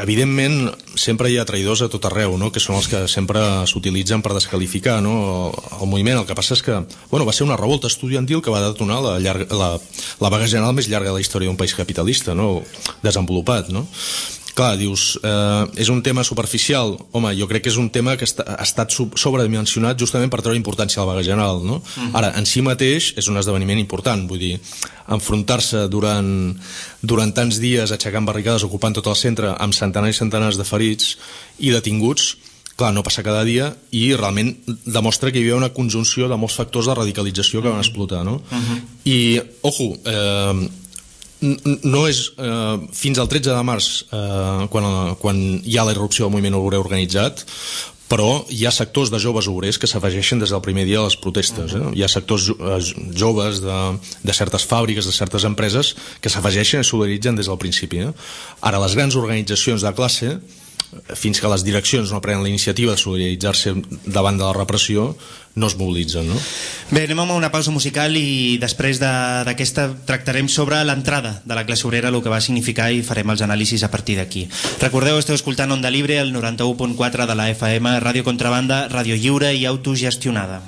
evidentment, sempre hi ha traïdors a tot arreu, no? que són els que sempre s'utilitzen per desqualificar no? el, el moviment. El que passa és que bueno, va ser una revolta estudiantil que va detonar la, llarga, la, la vaga general més llarga de la història d'un país capitalista, no? desenvolupat. No? Clar, dius, eh, és un tema superficial. Home, jo crec que és un tema que està, ha estat sobredimensionat justament per treure importància a la vaga general, no? Ara, en si mateix és un esdeveniment important, vull dir, enfrontar-se durant, durant tants dies aixecant barricades, ocupant tot el centre, amb centenars i centenars de ferits i detinguts, clar, no passa cada dia i realment demostra que hi havia una conjunció de molts factors de radicalització que van explotar, no? I, ojo, eh, no és eh, fins al 13 de març eh, quan, quan hi ha la irrupció del moviment obrer organitzat però hi ha sectors de joves obrers que s'afegeixen des del primer dia de les protestes. Eh? Hi ha sectors eh, joves de, de certes fàbriques, de certes empreses, que s'afegeixen i solidaritzen des del principi. Eh? Ara, les grans organitzacions de classe, fins que les direccions no prenen la iniciativa de solidaritzar-se davant de la repressió, no es mobilitzen. No? Bé, anem a una pausa musical i després de- d'aquesta tractarem sobre l'entrada de la classe obrera, el que va significar i farem els anàlisis a partir d'aquí. Recordeu, esteu escoltant Onda Libre, el 91.4 de la FM, Ràdio Contrabanda, ràdio lliure i autogestionada.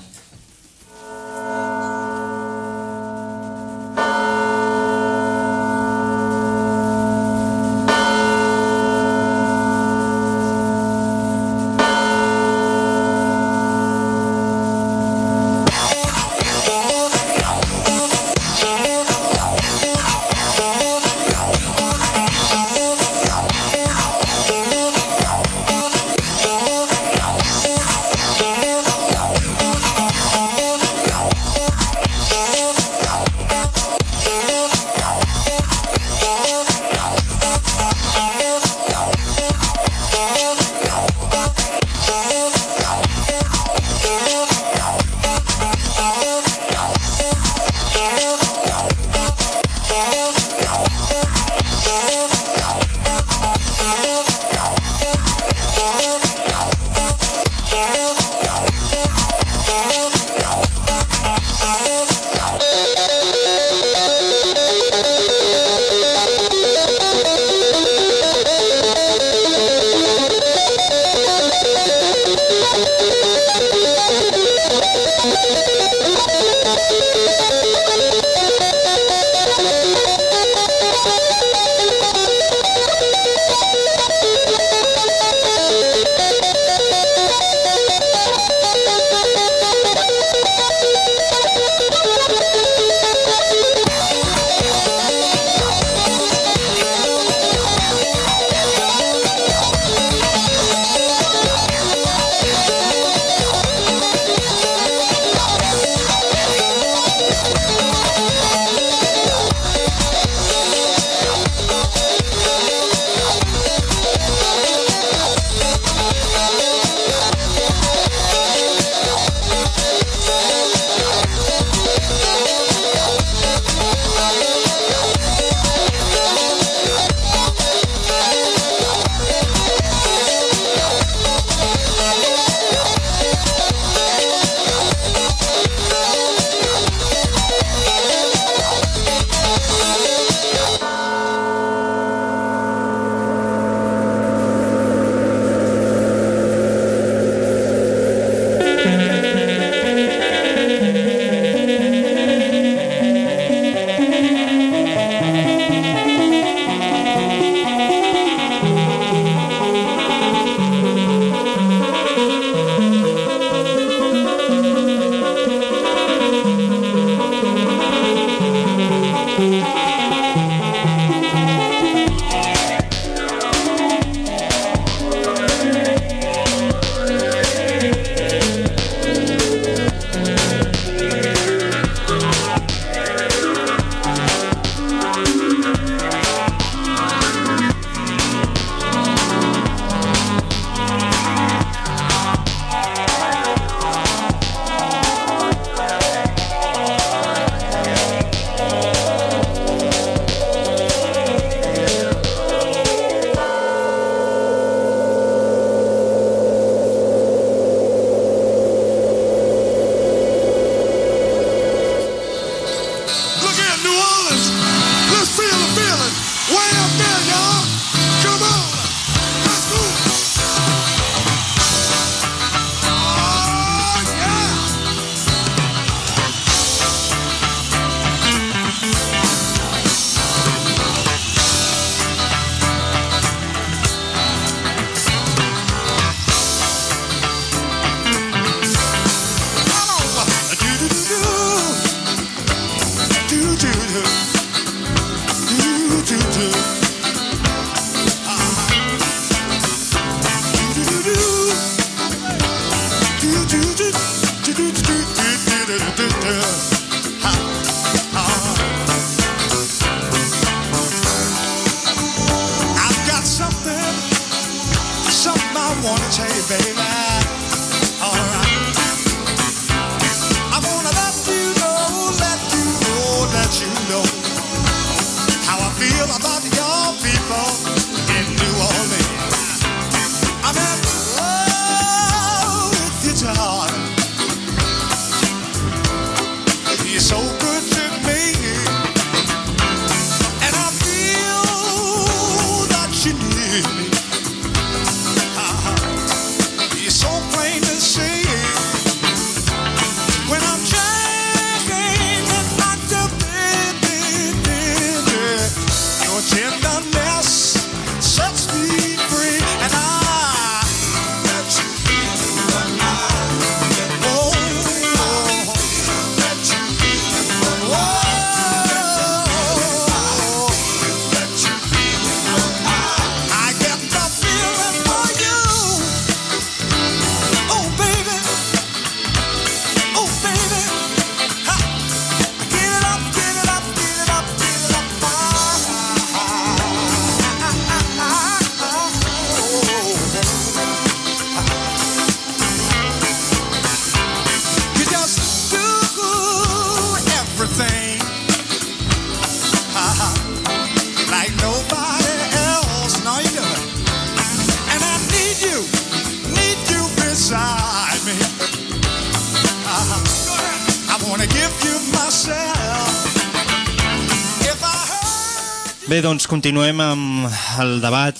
Doncs continuem amb el debat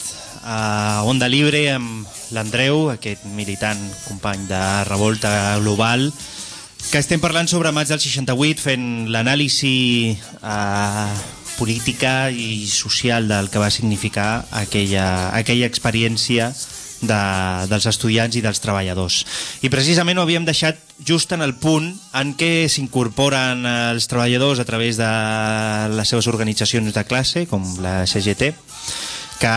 a Onda Libre amb l'Andreu, aquest militant company de Revolta Global, que estem parlant sobre maig del 68, fent l'anàlisi eh, política i social del que va significar aquella, aquella experiència de, dels estudiants i dels treballadors. I precisament ho havíem deixat just en el punt en què s'incorporen els treballadors a través de les seves organitzacions de classe, com la CGT, que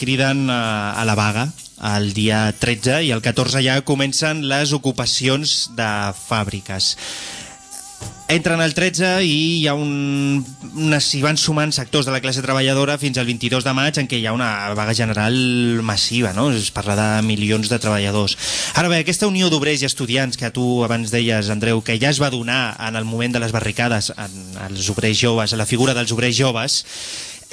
criden a, a la vaga el dia 13 i el 14 ja comencen les ocupacions de fàbriques. Entren el 13 i hi ha un, unes, hi van sumant sectors de la classe treballadora fins al 22 de maig en què hi ha una vaga general massiva, no? Es parla de milions de treballadors. Ara bé, aquesta unió d'obrers i estudiants que tu abans deies, Andreu, que ja es va donar en el moment de les barricades en els obrers joves, a la figura dels obrers joves,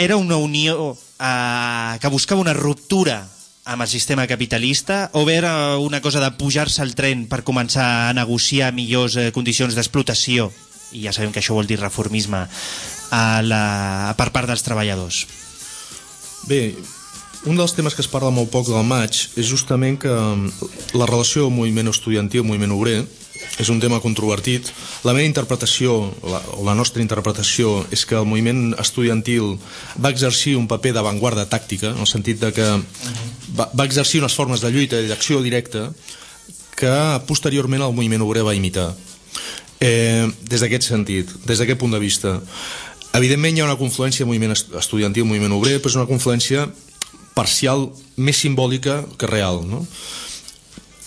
era una unió eh, que buscava una ruptura amb el sistema capitalista o bé era una cosa de pujar-se al tren per començar a negociar millors eh, condicions d'explotació? I ja sabem que això vol dir reformisme a la, per part dels treballadors. Bé, un dels temes que es parla molt poc del maig és justament que la relació moviment estudiantil, moviment obrer, és un tema controvertit. La meva interpretació, la, la nostra interpretació, és que el moviment estudiantil va exercir un paper d'avantguarda tàctica, en el sentit de que va, va exercir unes formes de lluita i d'acció directa que posteriorment el moviment obrer va imitar. Eh, des d'aquest sentit, des d'aquest punt de vista. Evidentment hi ha una confluència moviment est- estudiantil, moviment obrer, però és una confluència parcial més simbòlica que real, no?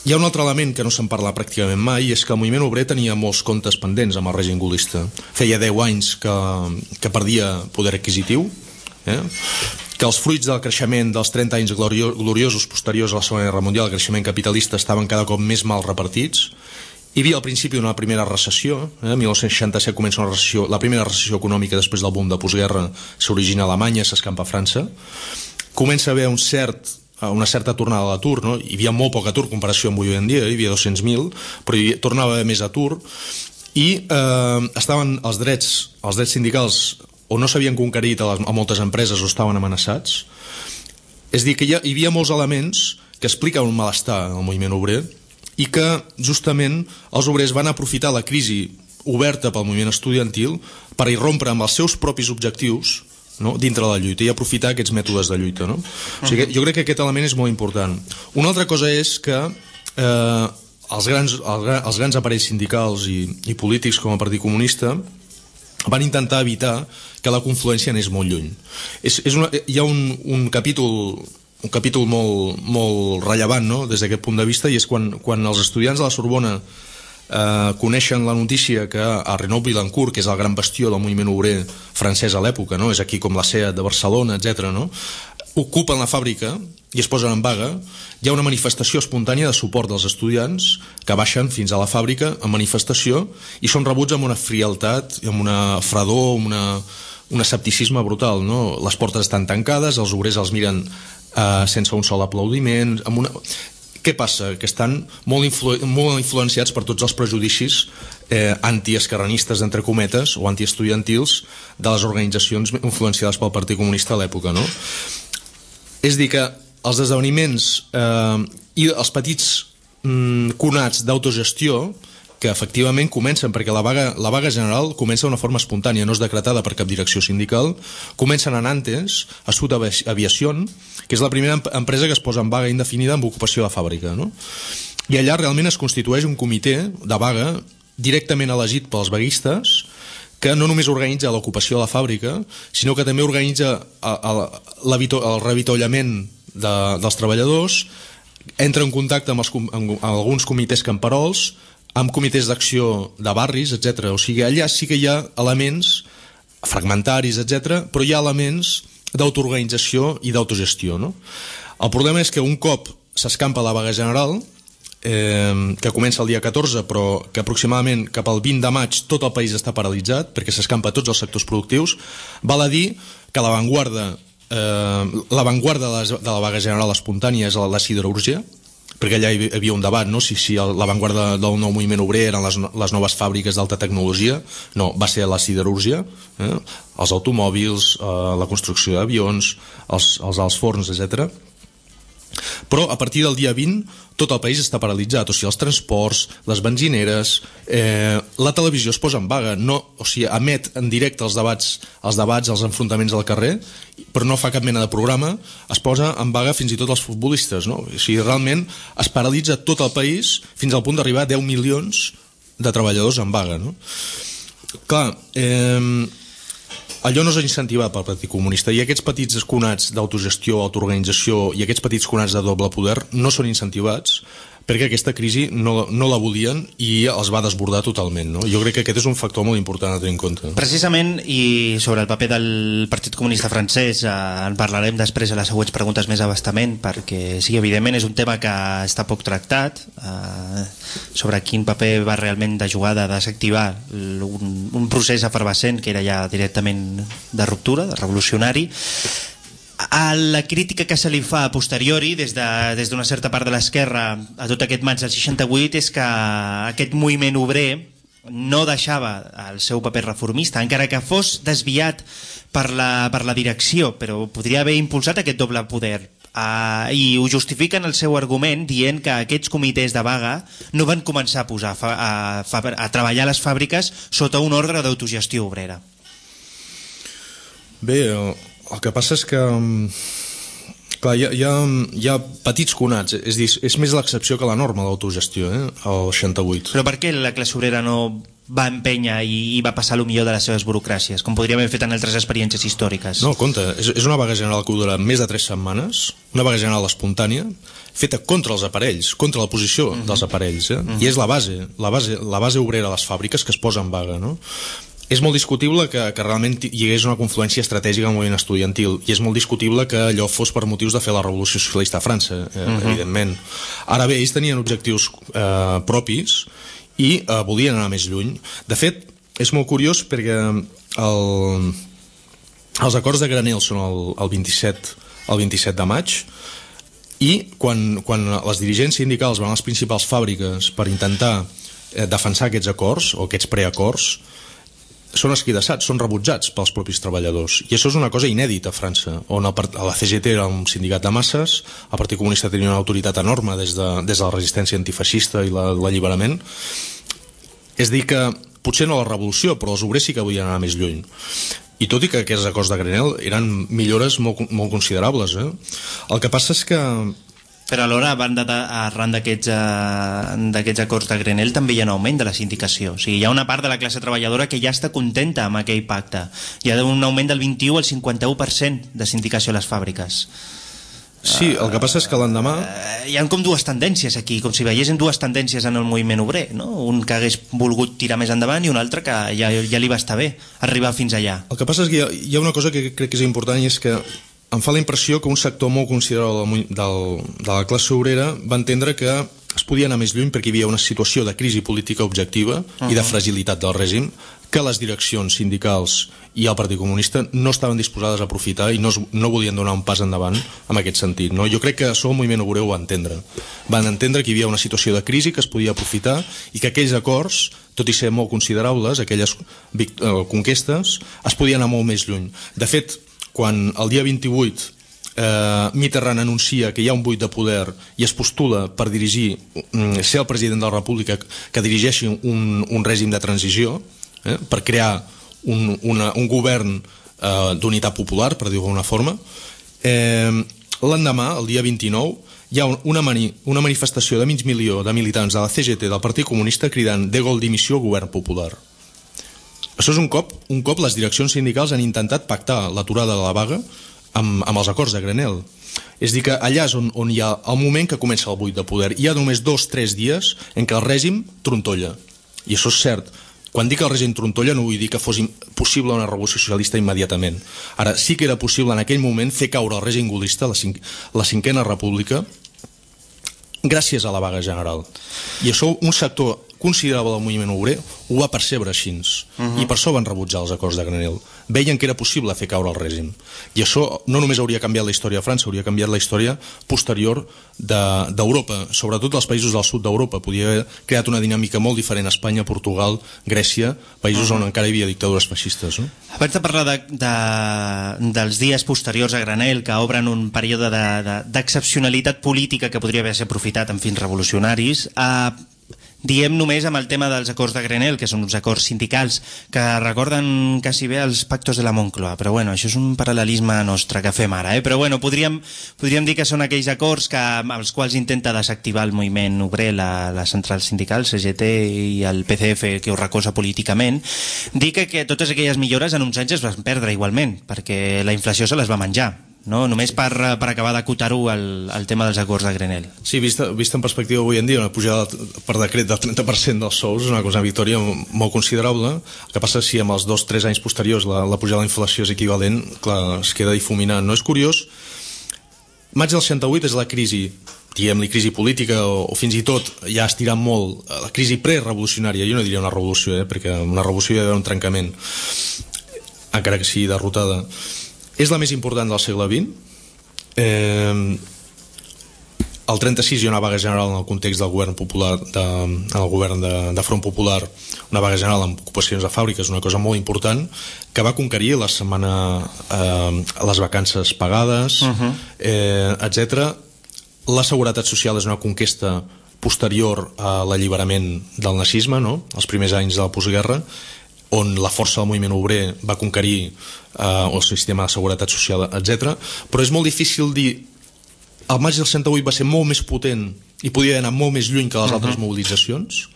Hi ha un altre element que no se'n parla pràcticament mai, i és que el moviment obrer tenia molts comptes pendents amb el règim golista. Feia 10 anys que, que perdia poder adquisitiu, eh? que els fruits del creixement dels 30 anys glorio, gloriosos posteriors a la Segona Guerra Mundial, el creixement capitalista, estaven cada cop més mal repartits, hi havia al principi una primera recessió, eh? 1967 comença una recessió, la primera recessió econòmica després del boom de postguerra s'origina a Alemanya, s'escampa a França, comença a haver un cert una certa tornada a l'atur, no? hi havia molt poc atur en comparació amb avui en dia, hi havia 200.000, però hi havia, tornava més atur, i eh, estaven els drets, els drets sindicals o no s'havien conquerit a, les, a moltes empreses o estaven amenaçats, és dir, que hi, ha, hi havia molts elements que expliquen un malestar al moviment obrer i que justament els obrers van aprofitar la crisi oberta pel moviment estudiantil per irrompre amb els seus propis objectius no? dintre de la lluita i aprofitar aquests mètodes de lluita. No? O sigui, jo crec que aquest element és molt important. Una altra cosa és que eh, els, grans, els, gra- els grans aparells sindicals i, i polítics com el Partit Comunista van intentar evitar que la confluència anés molt lluny. És, és una, hi ha un, un capítol un capítol molt, molt rellevant no? des d'aquest punt de vista i és quan, quan els estudiants de la Sorbona eh, coneixen la notícia que a Renault Vilancourt, que és el gran bastió del moviment obrer francès a l'època, no? és aquí com la SEAT de Barcelona, etc. no? ocupen la fàbrica i es posen en vaga, hi ha una manifestació espontània de suport dels estudiants que baixen fins a la fàbrica en manifestació i són rebuts amb una frialtat, amb una fredor, amb una, un escepticisme brutal. No? Les portes estan tancades, els obrers els miren eh, sense un sol aplaudiment, amb una... Què passa? Que estan molt, influ molt influenciats per tots els prejudicis eh, antiescarranistes, entre cometes, o antiestudiantils de les organitzacions influenciades pel Partit Comunista a l'època, no? És dir, que els esdeveniments eh, i els petits mm, conats d'autogestió que efectivament comencen, perquè la vaga, la vaga general comença d'una forma espontània, no és decretada per cap direcció sindical, comencen a Nantes, a Sud Avi- Aviación, que és la primera em- empresa que es posa en vaga indefinida amb ocupació de fàbrica, no? I allà realment es constitueix un comitè de vaga directament elegit pels vaguistes que no només organitza l'ocupació de la fàbrica, sinó que també organitza el, el, el revitollament de, dels treballadors, entra en contacte amb, els, amb alguns comitès camperols, amb comitès d'acció de barris, etc. O sigui, allà sí que hi ha elements fragmentaris, etc, però hi ha elements d'autoorganització i d'autogestió. No? El problema és que un cop s'escampa la vaga general, eh, que comença el dia 14, però que aproximadament cap al 20 de maig tot el país està paralitzat, perquè s'escampa tots els sectors productius, val a dir que l'avantguarda eh, de, de la vaga general espontània és la siderúrgia, perquè allà hi havia un debat, no? si, si l'avantguarda del nou moviment obrer eren les, les noves fàbriques d'alta tecnologia, no, va ser la siderúrgia, eh? els automòbils, eh, la construcció d'avions, els, els alts forns, etc. Però a partir del dia 20 tot el país està paralitzat, o sigui, els transports, les benzineres, eh, la televisió es posa en vaga, no, o sigui, emet en directe els debats, els debats, els enfrontaments al carrer, però no fa cap mena de programa, es posa en vaga fins i tot els futbolistes, no? O sigui, realment es paralitza tot el país fins al punt d'arribar a 10 milions de treballadors en vaga, no? Clar, eh, allò no és incentivat pel Partit Comunista. I aquests petits esconats d'autogestió, autoorganització i aquests petits conats de doble poder no són incentivats perquè aquesta crisi no, no la volien i els va desbordar totalment. No? Jo crec que aquest és un factor molt important a tenir en compte. Precisament, i sobre el paper del Partit Comunista francès eh, en parlarem després a les següents preguntes més abastament, perquè sí, evidentment és un tema que està poc tractat, eh, sobre quin paper va realment de jugar de desactivar un, un procés efervescent que era ja directament de ruptura, de revolucionari, a la crítica que se li fa a posteriori des d'una de, des certa part de l'esquerra a tot aquest maig del 68 és que aquest moviment obrer no deixava el seu paper reformista, encara que fos desviat per la, per la direcció, però podria haver impulsat aquest doble poder. Uh, I ho justifiquen el seu argument dient que aquests comitès de vaga no van començar a, posar, a, fa, a treballar a les fàbriques sota un ordre d'autogestió obrera. Bé, el, el que passa és que mm, clar, hi, ha, hi, ha, hi ha petits conats, és, dir, és més l'excepció que la norma l'autogestió, eh? el 68. Però per què la classe obrera no va empènyer i, i va passar el millor de les seves burocràcies, com podríem haver fet en altres experiències històriques? No, compte, és, és una vaga general que dura més de 3 setmanes, una vaga general espontània, feta contra els aparells, contra la posició uh -huh. dels aparells, eh? uh -huh. i és la base, la base, la base obrera de les fàbriques que es posa en vaga, no? És molt discutible que, que realment hi hagués una confluència estratègica al moviment estudiantil i és molt discutible que allò fos per motius de fer la revolució socialista a França, eh, uh -huh. evidentment. Ara bé, ells tenien objectius eh, propis i eh, volien anar més lluny. De fet, és molt curiós perquè el, els acords de Granel són el, el 27 el 27 de maig i quan, quan les dirigents sindicals van a les principals fàbriques per intentar eh, defensar aquests acords o aquests preacords són esquidassats, són rebutjats pels propis treballadors. I això és una cosa inèdita a França, on el, la CGT era un sindicat de masses, el Partit Comunista tenia una autoritat enorme des de, des de la resistència antifeixista i la- l'alliberament. És dir que potser no la revolució, però els obrers sí que volien anar més lluny. I tot i que aquests acords de Grenell eren millores molt, molt considerables. Eh? El que passa és que Però alhora, a banda de, arran d'aquests eh, d'aquests acords de Grenell, també hi ha un augment de la sindicació. O sigui, hi ha una part de la classe treballadora que ja està contenta amb aquell pacte. Hi ha un augment del 21 al 51% de sindicació a les fàbriques. sí, el que passa és que l'endemà Eh, hi ha com dues tendències aquí, com si veiessin dues tendències en el moviment obrer, no? Un que hagués volgut tirar més endavant i un altre que ja, ja li va estar bé arribar fins allà. El que passa és que hi ha, hi ha una cosa que crec que és important i és que em fa la impressió que un sector molt considerable del, de la classe obrera va entendre que es podia anar més lluny perquè hi havia una situació de crisi política objectiva uh -huh. i de fragilitat del règim que les direccions sindicals i el Partit Comunista no estaven disposades a aprofitar i no, es, no volien donar un pas endavant en aquest sentit. No? Jo crec que això el moviment obrer ho va entendre. Van entendre que hi havia una situació de crisi que es podia aprofitar i que aquells acords, tot i ser molt considerables, aquelles eh, conquestes, es podien anar molt més lluny. De fet, quan el dia 28 eh, Mitterrand anuncia que hi ha un buit de poder i es postula per dirigir mm, ser el president de la república que dirigeixi un, un règim de transició eh, per crear un, una, un govern eh, d'unitat popular per dir-ho d'alguna forma. Eh, l'endemà, el dia 29 hi ha un- una, mani, una manifestació de mig milió de militants de la CGT del Partit Comunista cridant de gol dimissió govern popular això és un cop, un cop les direccions sindicals han intentat pactar l'aturada de la vaga amb, amb els acords de Grenell. És dir, que allà és on, on hi ha el moment que comença el buit de poder. Hi ha només dos, tres dies en què el règim trontolla. I això és cert. Quan dic el règim trontolla no vull dir que fos possible una revolució socialista immediatament. Ara, sí que era possible en aquell moment fer caure el règim gulista, la, cinc, la cinquena república, gràcies a la vaga general. I això un sector considerable del moviment obrer ho va percebre així Mhm. i per això van rebutjar els acords de Granel veien que era possible fer caure el règim i això no només hauria canviat la història de França hauria canviat la història posterior de- d'Europa, sobretot els països del sud d'Europa podia haver creat una dinàmica molt diferent a Espanya, Portugal, Grècia països on encara hi havia dictadures feixistes no? Abans de parlar de, de, dels dies posteriors a Granel, que obren un període de- de- d'excepcionalitat política que podria haver-se aprofitat en fins revolucionaris, eh, diem només amb el tema dels acords de Grenell, que són uns acords sindicals que recorden quasi bé els pactos de la Moncloa, però bueno, això és un paral·lelisme nostre que fem ara, eh? però bueno, podríem, podríem dir que són aquells acords que, els quals intenta desactivar el moviment obrer, la, la central sindical, CGT i el PCF que ho recolza políticament, dir que, que totes aquelles millores en uns anys es van perdre igualment, perquè la inflació se les va menjar, no? només per, eh, per acabar d'acotar-ho el, el tema dels acords de Grenell. Sí, vista, vista en perspectiva avui en dia, una pujada per decret del 30% dels sous és una cosa, una victòria molt considerable. El que passa si amb els dos, tres anys posteriors la, la pujada de la inflació és equivalent, clar, es queda difuminant. No és curiós, maig del 68 és la crisi diguem-li crisi política o, o fins i tot ja estirant molt eh, la crisi prerevolucionària, jo no diria una revolució eh, perquè una revolució hi ha un trencament encara que sigui derrotada és la més important del segle XX eh, el 36 hi ha una vaga general en el context del govern popular de, en el govern de, de Front Popular una vaga general amb ocupacions de fàbriques una cosa molt important que va conquerir la setmana eh, les vacances pagades uh -huh. eh, etc la seguretat social és una conquesta posterior a l'alliberament del nazisme no? els primers anys de la postguerra on la força del moviment obrer va conquerir eh, el sistema de seguretat social, etc. Però és molt difícil dir el maig del 68 va ser molt més potent i podia anar molt més lluny que les uh -huh. altres mobilitzacions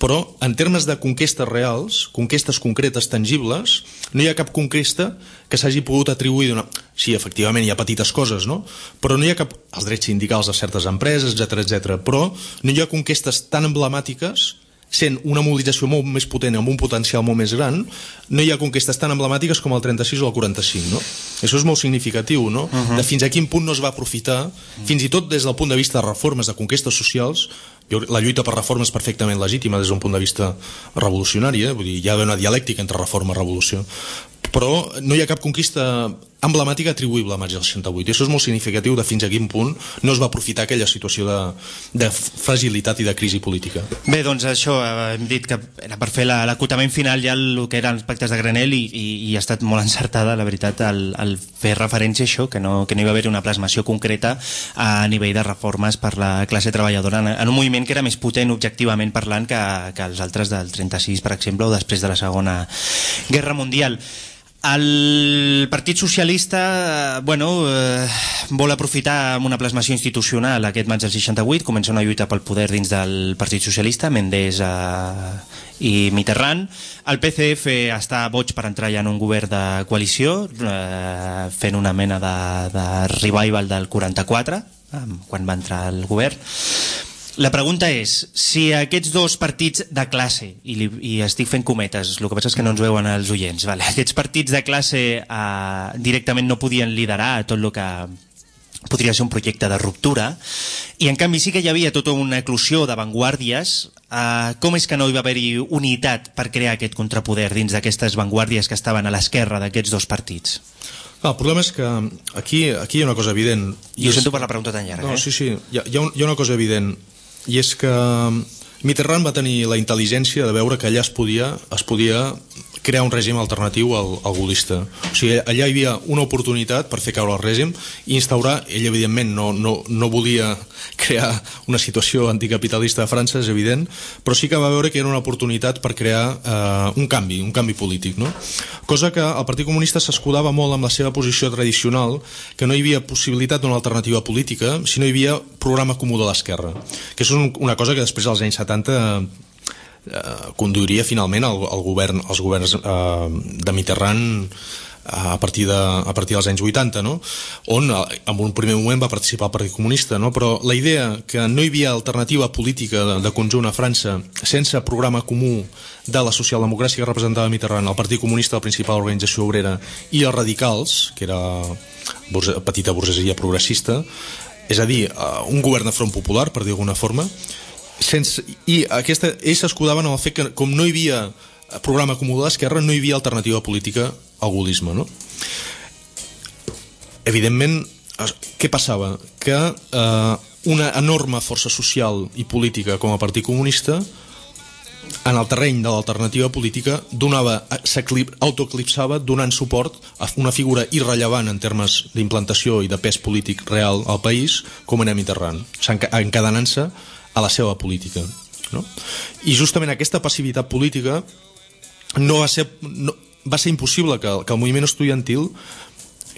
però en termes de conquestes reals, conquestes concretes, tangibles, no hi ha cap conquesta que s'hagi pogut atribuir d'una... Sí, efectivament, hi ha petites coses, no? Però no hi ha cap... els drets sindicals de certes empreses, etc etc. però no hi ha conquestes tan emblemàtiques sent una mobilització molt més potent amb un potencial molt més gran, no hi ha conquestes tan emblemàtiques com el 36 o el 45, no? Això és molt significatiu, no? Uh -huh. De fins a quin punt no es va aprofitar, fins i tot des del punt de vista de reformes, de conquestes socials, jo, la lluita per reforma és perfectament legítima des d'un punt de vista revolucionari, eh? Vull dir, hi ha una dialèctica entre reforma i revolució, però no hi ha cap conquista emblemàtica atribuïble a maig del 68 i això és molt significatiu de fins a quin punt no es va aprofitar aquella situació de, de fragilitat i de crisi política Bé, doncs això, eh, hem dit que era per fer la- l'acotament final ja el que eren els pactes de Granell i, i, i ha estat molt encertada, la veritat, el, el fer referència a això, que no, que no hi va haver una plasmació concreta a nivell de reformes per la classe treballadora en, en un moviment que era més potent objectivament parlant que, que els altres del 36, per exemple, o després de la Segona Guerra Mundial. El Partit Socialista eh, bueno, eh, vol aprofitar amb una plasmació institucional aquest maig del 68, comença una lluita pel poder dins del Partit Socialista, Mendes eh, i Mitterrand. El PCF està boig per entrar ja en un govern de coalició, eh, fent una mena de, de revival del 44, eh, quan va entrar el govern. La pregunta és, si aquests dos partits de classe, i, li, i estic fent cometes, el que passa és que no ens veuen els oients, vale? aquests partits de classe eh, directament no podien liderar tot el que podria ser un projecte de ruptura, i en canvi sí que hi havia tota una eclosió d'avantguàrdies, eh, com és que no hi va haver-hi unitat per crear aquest contrapoder dins d'aquestes vanguardies que estaven a l'esquerra d'aquests dos partits? Ah, el problema és que aquí, aquí hi ha una cosa evident I ho és- sento per la pregunta tan llarga, No, eh? sí, sí, hi ha, hi, ha un, hi ha una cosa evident i és que Mitterrand va tenir la intel·ligència de veure que allà es podia, es podia crear un règim alternatiu al, al gaullista. O sigui, allà hi havia una oportunitat per fer caure el règim i instaurar, ell evidentment no, no, no volia crear una situació anticapitalista a França, és evident, però sí que va veure que era una oportunitat per crear eh, un canvi, un canvi polític, no? Cosa que el Partit Comunista s'escudava molt amb la seva posició tradicional, que no hi havia possibilitat d'una alternativa política, sinó hi havia programa comú de l'esquerra, que és un, una cosa que després als anys 70 eh, conduiria finalment el, el govern, els governs eh, de Mitterrand a partir, de, a partir dels anys 80, no? on eh, en un primer moment va participar el Partit Comunista, no? però la idea que no hi havia alternativa política de, de conjunt a França sense programa comú de la socialdemocràcia que representava Mitterrand, el Partit Comunista, la principal organització obrera, i els radicals, que era petita burgesia progressista, és a dir, eh, un govern de front popular, per dir d'alguna forma, sense, i aquesta, ells s'escudaven en el fet que com no hi havia programa comú de l'esquerra no hi havia alternativa política al gaullisme no? evidentment què passava? que eh, una enorme força social i política com a Partit Comunista en el terreny de l'alternativa política donava, s'eclip- autoeclipsava donant suport a una figura irrellevant en termes d'implantació i de pes polític real al país com era Mitterrand, encadenant-se a la seva política. No? I justament aquesta passivitat política no va ser, no, va ser impossible que, que el moviment estudiantil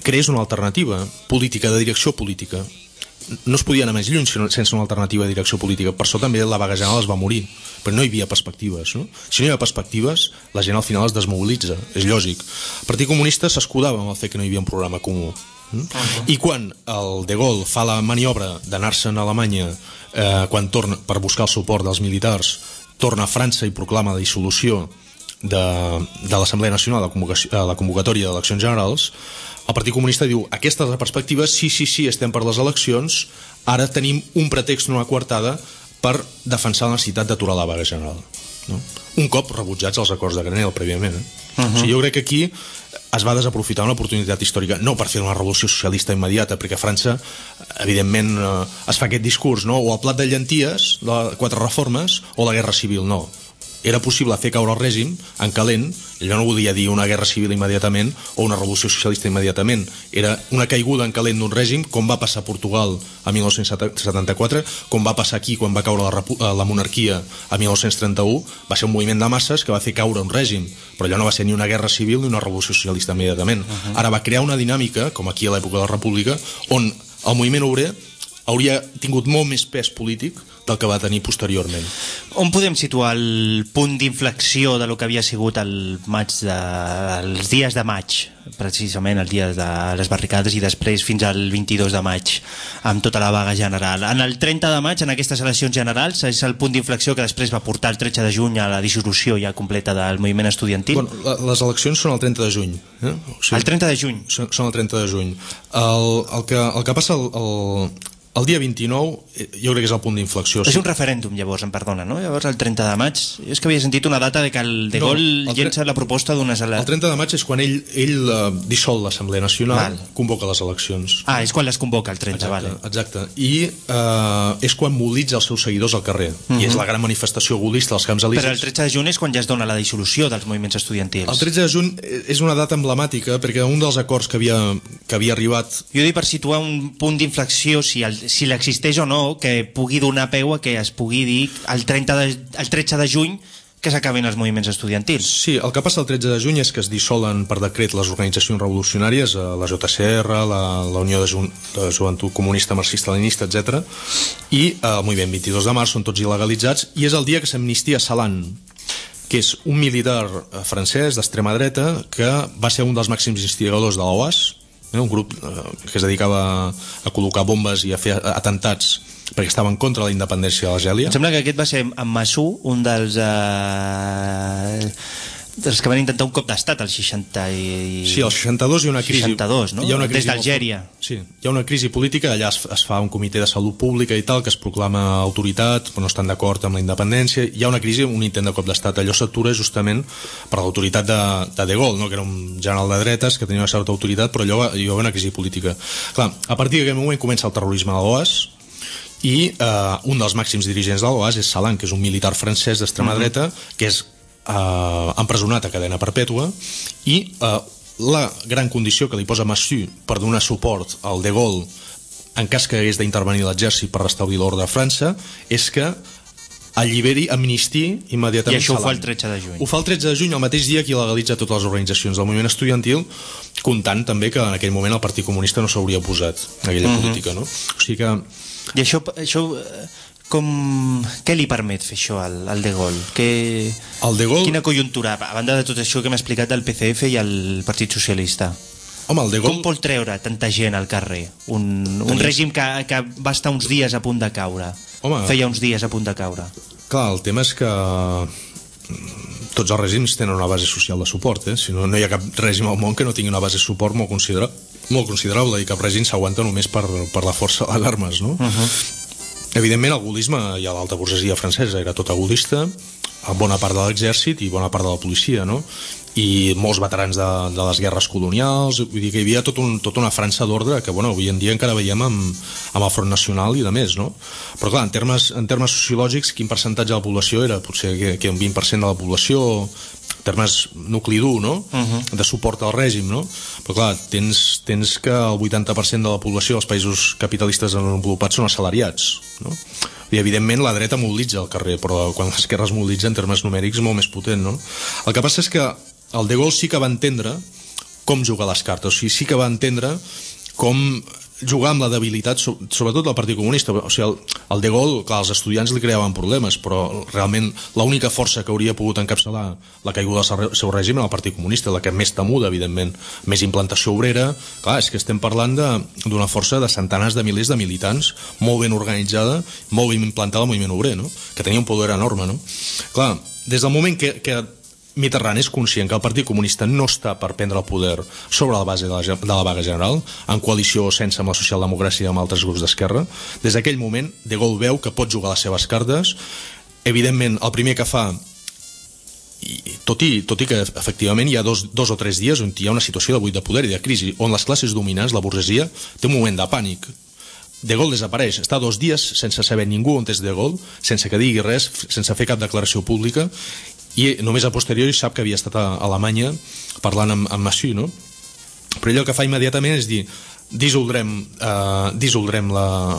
creés una alternativa política, de direcció política. No es podia anar més lluny sense una alternativa de direcció política. Per això també la vaga general es va morir, però no hi havia perspectives. No? Si no hi havia perspectives, la gent al final es desmobilitza, és lògic. El Partit Comunista s'escudava amb el fet que no hi havia un programa comú. Mm? I quan el De Gaulle fa la maniobra d'anar-se'n a Alemanya eh, quan torna per buscar el suport dels militars, torna a França i proclama la dissolució de, de l'Assemblea Nacional, la, eh, la convocatòria d'eleccions generals, el Partit Comunista diu aquesta és la perspectiva, sí, sí, sí, estem per les eleccions, ara tenim un pretext, una coartada, per defensar la necessitat d'aturar la vaga general. No? Un cop rebutjats els acords de Granell prèviament. Eh? Uh -huh. o sigui, jo crec que aquí es va desaprofitar una oportunitat històrica, no per fer una revolució socialista immediata, perquè a França, evidentment, eh, es fa aquest discurs, no? o el plat de llenties, quatre reformes, o la guerra civil, no era possible fer caure el règim en calent, allò no volia dir una guerra civil immediatament o una revolució socialista immediatament, era una caiguda en calent d'un règim, com va passar a Portugal a 1974, com va passar aquí quan va caure la, eh, la monarquia a 1931, va ser un moviment de masses que va fer caure un règim, però allò no va ser ni una guerra civil ni una revolució socialista immediatament. Uh -huh. Ara va crear una dinàmica, com aquí a l'època de la República, on el moviment obrer hauria tingut molt més pes polític del que va tenir posteriorment. On podem situar el punt d'inflexió de lo que havia sigut el maig de, els dies de maig, precisament els dies de les barricades i després fins al 22 de maig amb tota la vaga general. En el 30 de maig, en aquestes eleccions generals, és el punt d'inflexió que després va portar el 13 de juny a la dissolució ja completa del moviment estudiantil. Bueno, les eleccions són el 30 de juny. Eh? O el 30 de juny. Són, són el 30 de juny. El, el, que, el que passa el, el, el dia 29, eh, jo crec que és el punt d'inflexió. És un referèndum, llavors, em perdona, no? Llavors, el 30 de maig... Jo és que havia sentit una data de que el De No, Gaulle el tre- llença la proposta d'unes... ele- El 30 de maig és quan ell, ell uh, dissol l'Assemblea Nacional, Val. convoca les eleccions. Ah, és quan les convoca, el 30, Exacte, vale. exacte. I uh, és quan mobilitza els seus seguidors al carrer. I és la gran manifestació gulista als Camps Elisis. Però el 13 de juny és quan ja es dona la dissolució dels moviments estudiantils. El 13 de juny és una data emblemàtica perquè un dels acords que havia, que havia arribat Jo dic per situar un punt d'inflexió, si, el, si l'existeix o no, que pugui donar peu a que es pugui dir el, 30 de, el 13 de juny que s'acaben els moviments estudiantils. Sí, el que passa el 13 de juny és que es dissolen per decret les organitzacions revolucionàries, eh, la JCR, la, la Unió de, Ju de Joventut Comunista Marxista-Leninista, etc. I eh, el moviment 22 de març són tots il·legalitzats i és el dia que s'amnistia Salan, que és un militar eh, francès d'extrema dreta que va ser un dels màxims instigadors de l'OAS, un grup eh, que es dedicava a col·locar bombes i a fer atentats perquè estava en contra la independència de l'Algèria. Em sembla que aquest va ser en Massú, un dels... Eh, dels que van intentar un cop d'estat al 60 i... Sí, al 62 hi ha una crisi... 62, no? Hi ha una Des crisi d'Algèria. molt- Sí, hi ha una crisi política, allà es, es fa un comitè de salut pública i tal, que es proclama autoritat, però no estan d'acord amb la independència. Hi ha una crisi, un intent de cop d'estat. Allò s'atura justament per l'autoritat de, de De Gaulle, no? que era un general de dretes que tenia una certa autoritat, però allò, hi va una crisi política. Clar, a partir d'aquest moment comença el terrorisme a l'OAS, i eh, un dels màxims dirigents de l'OAS és Salan, que és un militar francès d'extrema dreta, que és eh, empresonat a cadena perpètua, i eh, la gran condició que li posa Massu per donar suport al De Gaulle en cas que hagués d'intervenir l'exèrcit per restablir l'ordre a França és que alliberi, amnisti immediatament I això ho fa el 13 de juny. Ho fa el 13 de juny, el mateix dia que il·legalitza totes les organitzacions del moviment estudiantil, comptant també que en aquell moment el Partit Comunista no s'hauria posat aquella política, no? O sigui que I això, això eh, com... Què li permet fer això al, al De Gaulle? Que... el De Gaulle... Quina conjuntura, a banda de tot això que m'ha explicat del PCF i el Partit Socialista? Home, el De Com Gaulle... pot treure tanta gent al carrer? Un, un règim que, que va estar uns dies a punt de caure. Home. Feia uns dies a punt de caure. Clar, el tema és que mm, tots els règims tenen una base social de suport, eh? Si no, no hi ha cap règim al món que no tingui una base de suport molt, considera molt considerable i cap règim s'aguanta només per, per la força de les armes, no? Uh -huh. Evidentment, el gaullisme i l'alta burgesia francesa era tota gaulista, a bona part de l'exèrcit i bona part de la policia, no? i molts veterans de, de les guerres colonials vull dir que hi havia tot un, tota una França d'ordre que bueno, avui en dia encara veiem amb, amb el Front Nacional i de més no? però clar, en termes, en termes sociològics quin percentatge de la població era potser que, que un 20% de la població termes nucli dur no? Uh -huh. de suport al règim no? però clar, tens, tens que el 80% de la població dels països capitalistes desenvolupats són assalariats no? i evidentment la dreta mobilitza al carrer però quan l'esquerra es mobilitza en termes numèrics molt més potent no? el que passa és que el De Gaulle sí que va entendre com jugar les cartes, o sigui, sí que va entendre com jugar amb la debilitat, so- sobretot del Partit Comunista. O sigui, el, el De Gaulle, clar, els estudiants li creaven problemes, però realment l'única força que hauria pogut encapçalar la caiguda del seu- règim era el Partit Comunista, la que més temuda, evidentment, més implantació obrera. Clar, és que estem parlant d'una força de centenars de milers de militants, molt ben organitzada, molt ben implantada al moviment obrer, no? que tenia un poder enorme. No? Clar, des del moment que, que Mitterrand és conscient que el Partit Comunista no està per prendre el poder sobre la base de la, de la vaga general, en coalició o sense amb la socialdemocràcia i amb altres grups d'esquerra. Des d'aquell moment, De Gaulle veu que pot jugar les seves cartes. Evidentment, el primer que fa i tot i, tot i que efectivament hi ha dos, dos o tres dies on hi ha una situació de buit de poder i de crisi, on les classes dominants, la burgesia, té un moment de pànic. De Gaulle desapareix, està dos dies sense saber ningú on és De Gaulle, sense que digui res, sense fer cap declaració pública, i només a posteriori sap que havia estat a Alemanya parlant amb, amb Massú, no? Però ell el que fa immediatament és dir dissoldrem, eh, dissoldrem la-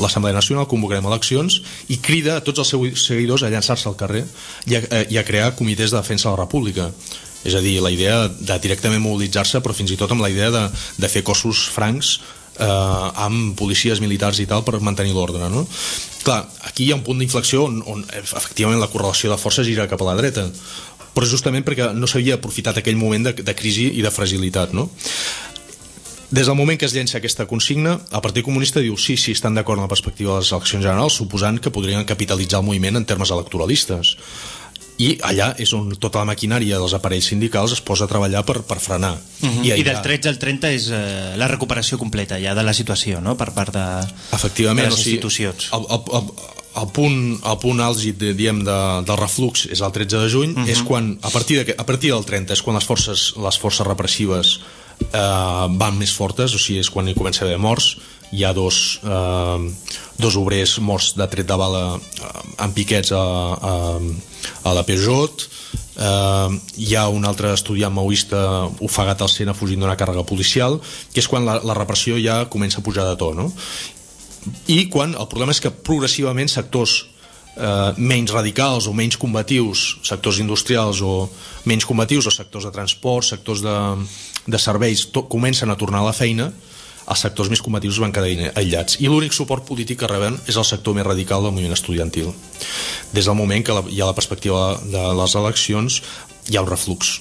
l'Assemblea Nacional, convocarem eleccions i crida a tots els seus seguidors a llançar-se al carrer i a, eh, i a crear comitès de defensa de la República. És a dir, la idea de directament mobilitzar-se, però fins i tot amb la idea de, de fer cossos francs eh, amb policies militars i tal per mantenir l'ordre, no? Clar, aquí hi ha un punt d'inflexió on, on efectivament la correlació de forces gira cap a la dreta, però justament perquè no s'havia aprofitat aquell moment de, de crisi i de fragilitat, no? Des del moment que es llença aquesta consigna, el Partit Comunista diu sí, sí, estan d'acord amb la perspectiva de les eleccions generals, suposant que podrien capitalitzar el moviment en termes electoralistes. I allà és on tota la maquinària dels aparells sindicals es posa a treballar per, per frenar. Uh -huh. I, I del allà- 13 al 30 és eh, la recuperació completa ja de la situació, no?, per part de, Efectivament, de les o sigui, institucions. El, el, el, el punt, el punt àlgid de, diem, de, del reflux és el 13 de juny, uh -huh. és quan, a partir, de, a partir del 30 és quan les forces, les forces repressives eh, van més fortes, o sigui, és quan hi comença a haver morts, hi ha dos, eh, dos obrers morts de tret de bala eh, en piquets a, a, a la Peugeot, eh, hi ha un altre estudiant maoista ofegat al Sena fugint d'una càrrega policial, que és quan la, la repressió ja comença a pujar de to, no? i quan el problema és que progressivament sectors eh, menys radicals o menys combatius, sectors industrials o menys combatius o sectors de transport, sectors de, de serveis, to, comencen a tornar a la feina, els sectors més combatius van quedar aï- aïllats. I l'únic suport polític que reben és el sector més radical del moviment estudiantil. Des del moment que la, hi ha la perspectiva de les eleccions, hi ha un reflux.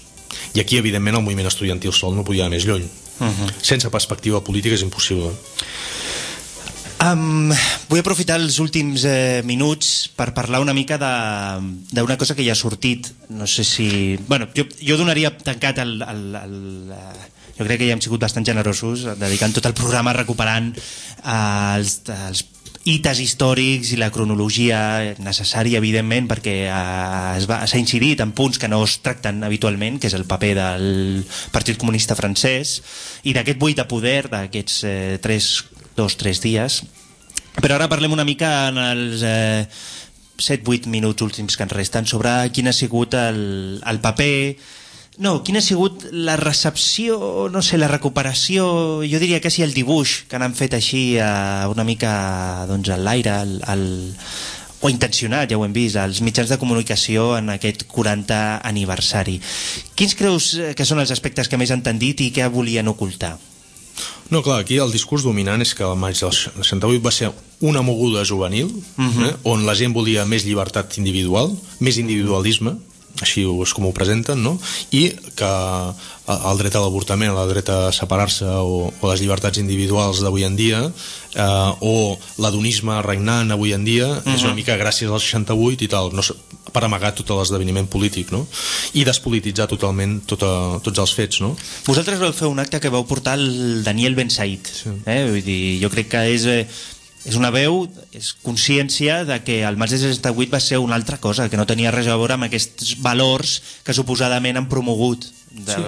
I aquí, evidentment, el moviment estudiantil sol no podia anar més lluny. Uh -huh. Sense perspectiva política és impossible. Um, vull aprofitar els últims eh, minuts per parlar una mica de- d'una cosa que ja ha sortit. No sé si... Bueno, jo, jo donaria tancat el, el, el, eh, jo crec que ja hem sigut bastant generosos dedicant tot el programa recuperant eh, els, els hites històrics i la cronologia necessària, evidentment, perquè eh, s'ha incidit en punts que no es tracten habitualment, que és el paper del Partit Comunista francès, i d'aquest buit de poder, d'aquests eh, tres, dos, tres dies. Però ara parlem una mica en els eh, 7-8 minuts últims que ens resten sobre quin ha sigut el, el paper no, quina ha sigut la recepció, no sé, la recuperació, jo diria que sí el dibuix que n'han fet així eh, una mica doncs, a l'aire, al, al, o intencionat, ja ho hem vist, als mitjans de comunicació en aquest 40 aniversari. Quins creus eh, que són els aspectes que més han tendit i que volien ocultar? No, clar, aquí el discurs dominant és que el maig del 68 va ser una moguda juvenil, uh -huh. eh, on la gent volia més llibertat individual, més individualisme, així és com ho presenten, no? i que el dret a l'avortament, el dret a separar-se o, o les llibertats individuals d'avui en dia eh, o l'adonisme regnant avui en dia uh -huh. és una mica gràcies al 68 i tal, no, sé, per amagar tot l'esdeveniment polític no? i despolititzar totalment tota, tots els fets no? Vosaltres vau fer un acte que vau portar el Daniel Ben Said. Sí. Eh? Vull dir, jo crec que és... Eh, és una veu, és consciència de que el maig del 68 va ser una altra cosa, que no tenia res a veure amb aquests valors que suposadament han promogut de, sí.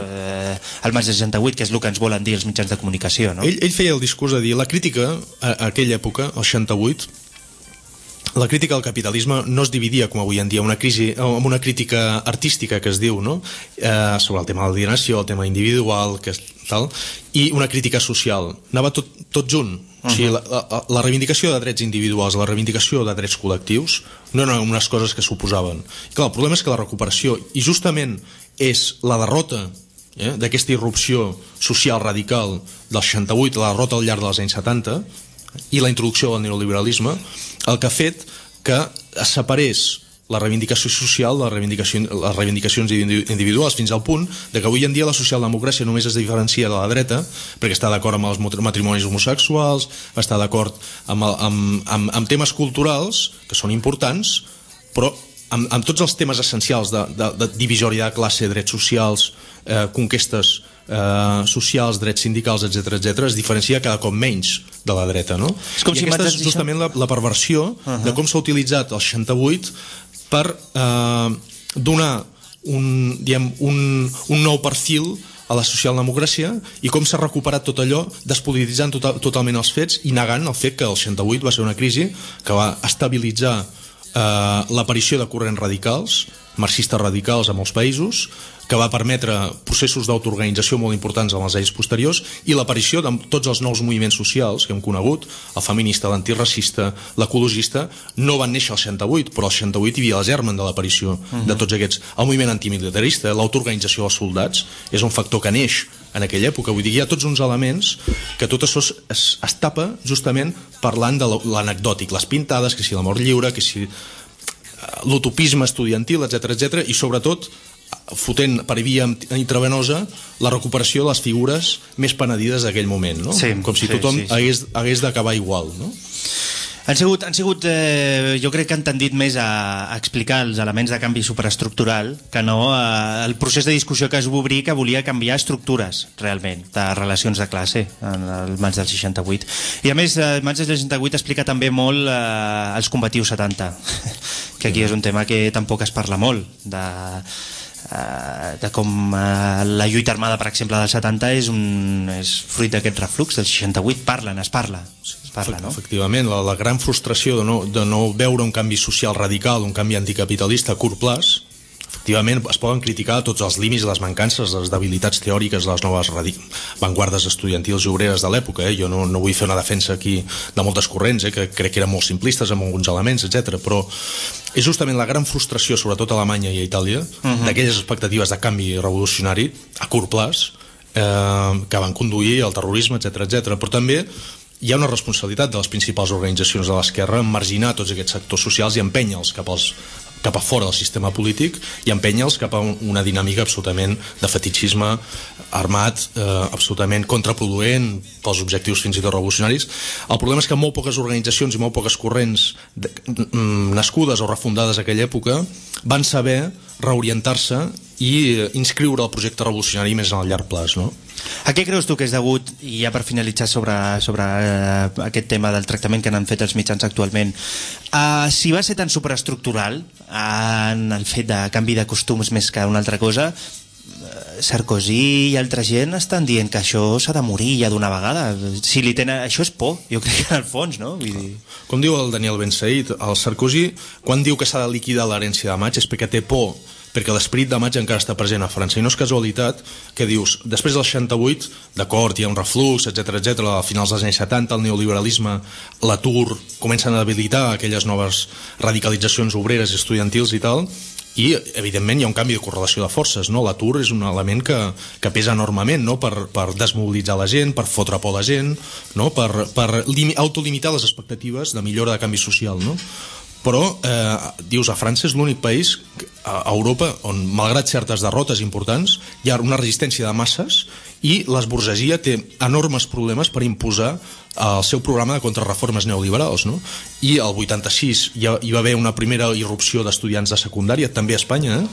el maig del 68, que és el que ens volen dir els mitjans de comunicació, no? Ell, ell feia el discurs de dir la crítica a, a aquella època, el 68, la crítica al capitalisme no es dividia, com avui en dia, una crisi, amb una crítica artística que es diu, no? eh, sobre el tema de l'alienació, el tema individual, que és tal, i una crítica social. Anava tot, tot junt. O sigui, la, la, la reivindicació de drets individuals, la reivindicació de drets col·lectius, no eren unes coses que s'oposaven. I clar, el problema és que la recuperació, i justament és la derrota eh, d'aquesta irrupció social radical del 68, la derrota al llarg dels anys 70, i la introducció del neoliberalisme, el que ha fet que es separés la reivindicació social, la reivindicació, les reivindicacions individuals, fins al punt de que avui en dia la socialdemocràcia només es diferencia de la dreta perquè està d'acord amb els matrimonis homosexuals, està d'acord amb, el- amb, amb, amb temes culturals que són importants, però amb, amb tots els temes essencials de, de, de divisòria de classe, drets socials, eh, conquestes eh, socials, drets sindicals, etc etc, es diferencia cada cop menys de la dreta, no? És com I si aquesta és justament la, la perversió uh -huh. de com s'ha utilitzat el 68 per eh, donar un, diem, un, un nou perfil a la socialdemocràcia i com s'ha recuperat tot allò despolititzant tota, totalment els fets i negant el fet que el 68 va ser una crisi que va estabilitzar eh, l'aparició de corrents radicals marxistes radicals a molts països que va permetre processos d'autoorganització molt importants en els anys posteriors i l'aparició de tots els nous moviments socials que hem conegut, el feminista, l'antiracista, l'ecologista, no van néixer al 68, però al 68 hi havia el germen de l'aparició uh -huh. de tots aquests. El moviment antimilitarista, l'autoorganització dels soldats, és un factor que neix en aquella època. Vull dir, hi ha tots uns elements que tot això es, es, es tapa justament parlant de l'anecdòtic, les pintades, que si la mort lliure, que si l'utopisme estudiantil, etc etc i sobretot fotent per via intravenosa la recuperació de les figures més penedides d'aquell moment, no? Sí, Com si sí, tothom sí, sí. hagués, hagués d'acabar igual, no? Han sigut, han sigut eh, jo crec que han tendit més a, a explicar els elements de canvi superestructural que no eh, el procés de discussió que es va obrir que volia canviar estructures, realment, de relacions de classe en el maig del 68. I a més, el maig del 68 explica també molt eh, els combatius 70, que aquí és un tema que tampoc es parla molt, de, de com eh, la lluita armada, per exemple, del 70 és, un, és fruit d'aquest reflux, del 68 parlen, es parla, es parla, no? Efectivament, la, la gran frustració de no, de no veure un canvi social radical, un canvi anticapitalista a curt plaç, efectivament es poden criticar tots els límits, les mancances, les debilitats teòriques de les noves vanguardes estudiantils i obreres de l'època. Eh? Jo no, no vull fer una defensa aquí de moltes corrents, eh? que crec que eren molt simplistes amb alguns elements, etc. però és justament la gran frustració, sobretot a Alemanya i a Itàlia, uh -huh. d'aquelles expectatives de canvi revolucionari a curt plaç, eh, que van conduir al terrorisme, etc etc. però també hi ha una responsabilitat de les principals organitzacions de l'esquerra en marginar tots aquests sectors socials i empènyer-los cap, als, cap a fora del sistema polític i empènyer-los cap a un- una dinàmica absolutament de fetichisme armat, eh, absolutament contraproduent pels objectius fins i tot revolucionaris. El problema és que molt poques organitzacions i molt poques corrents de, mm, nascudes o refundades a aquella època van saber reorientar-se i eh, inscriure el projecte revolucionari més en el llarg plaç, no? A què creus tu que és degut, i ja per finalitzar sobre, sobre eh, aquest tema del tractament que n'han fet els mitjans actualment, uh, si va ser tan superestructural uh, en el fet de canvi de costums més que una altra cosa, eh, Sarkozy i altra gent estan dient que això s'ha de morir ja d'una vegada. Si li tenen... Això és por, jo crec que en el fons, no? Vull dir... Com diu el Daniel Ben Said, el Sarkozy, quan diu que s'ha de liquidar l'herència de maig és perquè té por perquè l'esperit de maig encara està present a França i no és casualitat que dius, després del 68 d'acord, hi ha un reflux, etc etc a finals dels anys 70, el neoliberalisme l'atur, comencen a debilitar aquelles noves radicalitzacions obreres i estudiantils i tal i evidentment hi ha un canvi de correlació de forces no? l'atur és un element que, que pesa enormement no? per, per desmobilitzar la gent per fotre por la gent no? per, per limi- autolimitar les expectatives de millora de canvi social no? Però eh, dius a França és l'únic país a Europa on malgrat certes derrotes importants hi ha una resistència de masses i l'esburgesia té enormes problemes per imposar el seu programa de contrarreformes neoliberals no? i el 86 hi, hi va haver una primera irrupció d'estudiants de secundària també a Espanya eh?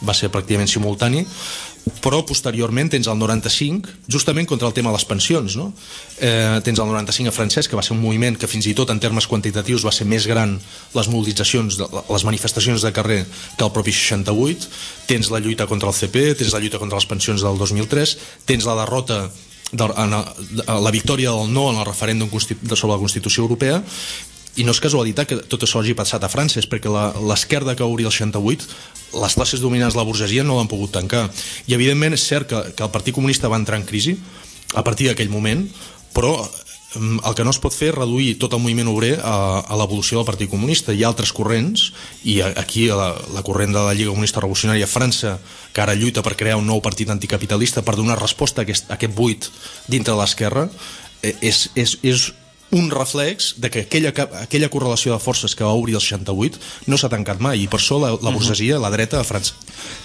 va ser pràcticament simultani però posteriorment tens el 95 justament contra el tema de les pensions no? eh, tens el 95 a francès que va ser un moviment que fins i tot en termes quantitatius va ser més gran les mobilitzacions de, les manifestacions de carrer que el propi 68 tens la lluita contra el CP tens la lluita contra les pensions del 2003 tens la derrota de, en, a la victòria del no en el referèndum sobre la Constitució Europea i no és casualitat que tot això hagi passat a França, és perquè l'esquerda que va el 68, les classes dominants de la burgesia no l'han pogut tancar. I evidentment és cert que, que el Partit Comunista va entrar en crisi a partir d'aquell moment, però mm, el que no es pot fer és reduir tot el moviment obrer a, a l'evolució del Partit Comunista. Hi ha altres corrents, i aquí la, la corrent de la Lliga Comunista Revolucionària a França, que ara lluita per crear un nou partit anticapitalista per donar resposta a aquest, a aquest buit dintre de l'esquerra, eh, és, és, és un reflex de que aquella, aquella correlació de forces que va obrir el 68 no s'ha tancat mai i per això la, la burgesia, la dreta de França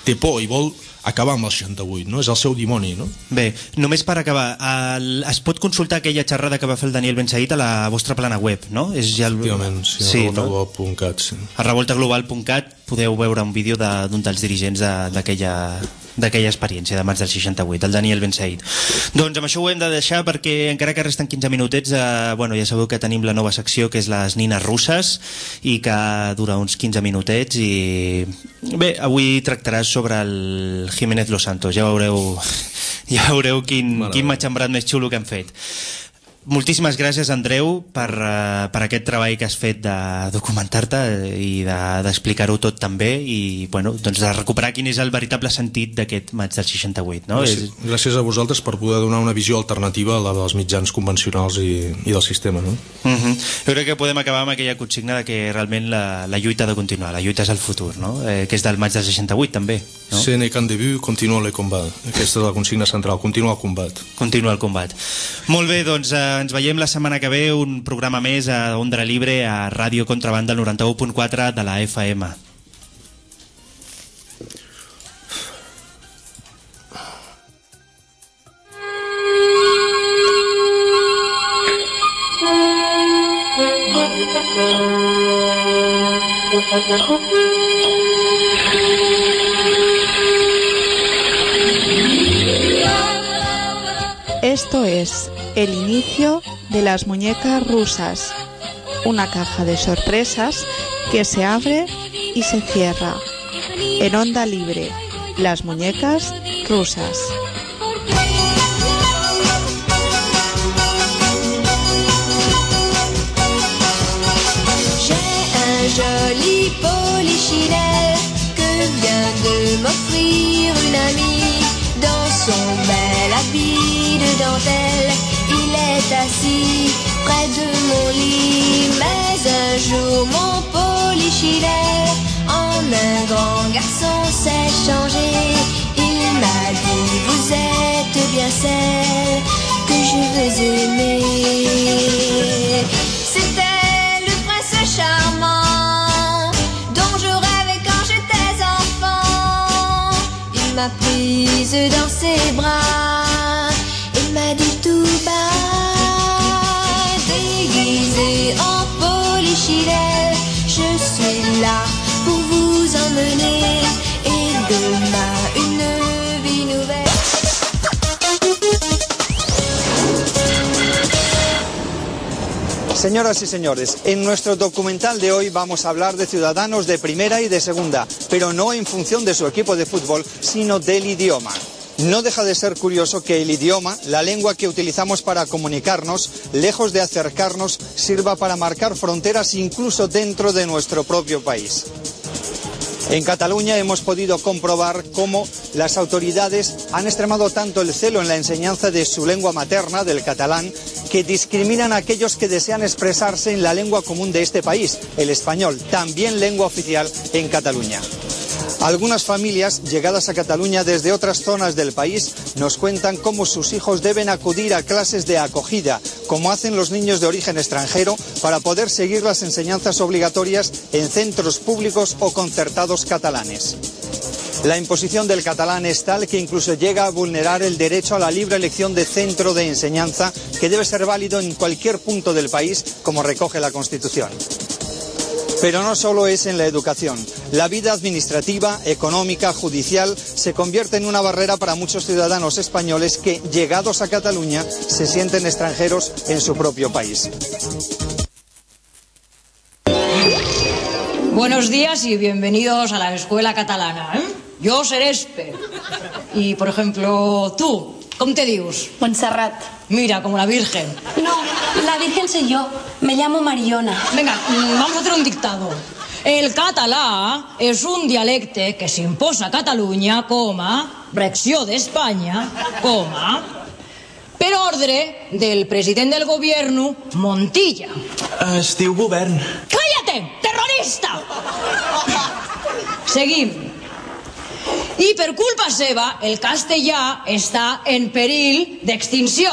té por i vol acabar amb el 68 no? és el seu dimoni no? Bé, només per acabar, el, es pot consultar aquella xerrada que va fer el Daniel Bensaït a la vostra plana web, no? És ja el... Efectivament, sí, sí no? sí. A revoltaglobal.cat podeu veure un vídeo de- d'un dels dirigents de- d'aquella d'aquella experiència de maig del 68, el Daniel Bensaïd. Doncs amb això ho hem de deixar perquè encara que resten 15 minutets, eh, bueno, ja sabeu que tenim la nova secció que és les nines russes i que dura uns 15 minutets i bé, avui tractaràs sobre el Jiménez Los Santos, ja veureu ja veureu quin, quin matxembrat més xulo que han fet. Moltíssimes gràcies, Andreu, per, uh, per aquest treball que has fet de documentar-te eh, i de- d'explicar-ho tot també i bueno, doncs de recuperar quin és el veritable sentit d'aquest maig del 68. No? Gràcies, gràcies a vosaltres per poder donar una visió alternativa a la dels mitjans convencionals i, i del sistema no? Uh -huh. Jo crec que podem acabar amb aquella consigna de que realment la, la lluita ha de continuar, la lluita és el futur, no? eh, que és del maig del 68 també. No? Ce n'est qu'un début, continua le combat aquesta és la consigna central, continua el combat Continua el combat. Molt bé, doncs eh, ens veiem la setmana que ve, un programa més a Ondra Libre, a Ràdio Contrabanda, el 91.4 de la FM. Esto es el inicio de las muñecas rusas, una caja de sorpresas que se abre y se cierra. En onda libre, las muñecas rusas. Joli que vient de m'offrir. Dans son bel habit il est assis près de mon lit. Mais un jour, mon polichinelle, en un grand garçon, s'est changé. Il m'a dit, vous êtes bien celle que je veux aimer. C'était le prince charmant dont je rêvais quand j'étais enfant. Il m'a prise dans ses bras Señoras y señores, en nuestro documental de hoy vamos a hablar de ciudadanos de primera y de segunda, pero no en función de su equipo de fútbol, sino del idioma. No deja de ser curioso que el idioma, la lengua que utilizamos para comunicarnos, lejos de acercarnos, sirva para marcar fronteras incluso dentro de nuestro propio país. En Cataluña hemos podido comprobar cómo las autoridades han extremado tanto el celo en la enseñanza de su lengua materna, del catalán, que discriminan a aquellos que desean expresarse en la lengua común de este país, el español, también lengua oficial en Cataluña. Algunas familias llegadas a Cataluña desde otras zonas del país nos cuentan cómo sus hijos deben acudir a clases de acogida, como hacen los niños de origen extranjero, para poder seguir las enseñanzas obligatorias en centros públicos o concertados catalanes. La imposición del catalán es tal que incluso llega a vulnerar el derecho a la libre elección de centro de enseñanza que debe ser válido en cualquier punto del país, como recoge la Constitución. Pero no solo es en la educación. La vida administrativa, económica, judicial se convierte en una barrera para muchos ciudadanos españoles que, llegados a Cataluña, se sienten extranjeros en su propio país. Buenos días y bienvenidos a la escuela catalana. ¿eh? Yo seré Espe. Y, por ejemplo, tú, ¿cómo te dius? Montserrat. Mira, como la Virgen. No, la Virgen soy yo. Me llamo Mariona. Venga, mm, vamos a hacer un dictado. El català és un dialecte que s'imposa a Catalunya com a reacció d'Espanya, com a per ordre del president del gobierno, Montilla. Es diu govern. ¡Cállate, terrorista! Seguim. I per culpa seva, el castellà està en perill d'extinció.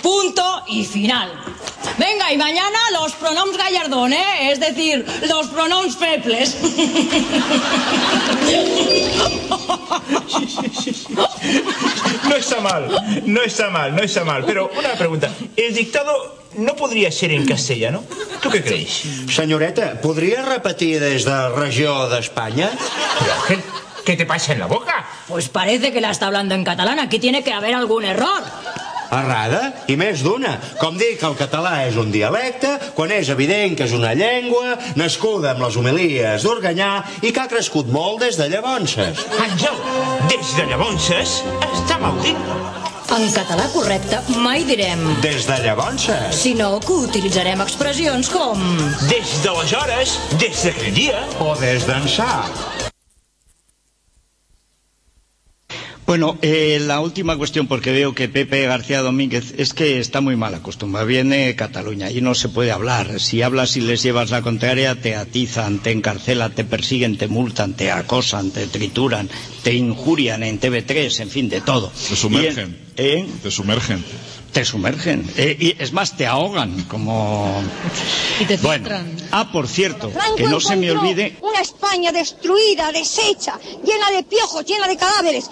Punto y final. Venga, y mañana los pronoms gallardón, ¿eh? Es decir, los pronoms feples. No está mal, no está mal, no está mal. Pero una pregunta. El dictado no podría ser en castellano. ¿Tú qué crees? Senyoreta, podria repetir des de regió d'Espanya? ¿Qué, qué te pasa en la boca? Pues parece que la está hablando en catalán. Aquí tiene que haber algún error. Errada? I més d'una. Com dir que el català és un dialecte, quan és evident que és una llengua, nascuda amb les homilies d'Organyà i que ha crescut molt des de llavors. Àngel, des de llavors està mal dit. En català correcte mai direm, Des de llavors? sinó que utilitzarem expressions com... Des d'aleshores, des d'aquell dia... O des d'ençà? Bueno, eh, la última cuestión, porque veo que Pepe García Domínguez es que está muy mal acostumbrado. Viene Cataluña y no se puede hablar. Si hablas y les llevas la contraria, te atizan, te encarcelan, te persiguen, te multan, te acosan, te trituran, te injurian en TV3, en fin, de todo. Te sumergen. En- ¿eh? Te sumergen. Te sumergen. Eh, y es más, te ahogan, como... Y te Bueno. Ah, por cierto, Franco que no se me olvide... Una España destruida, deshecha, llena de piojos, llena de cadáveres,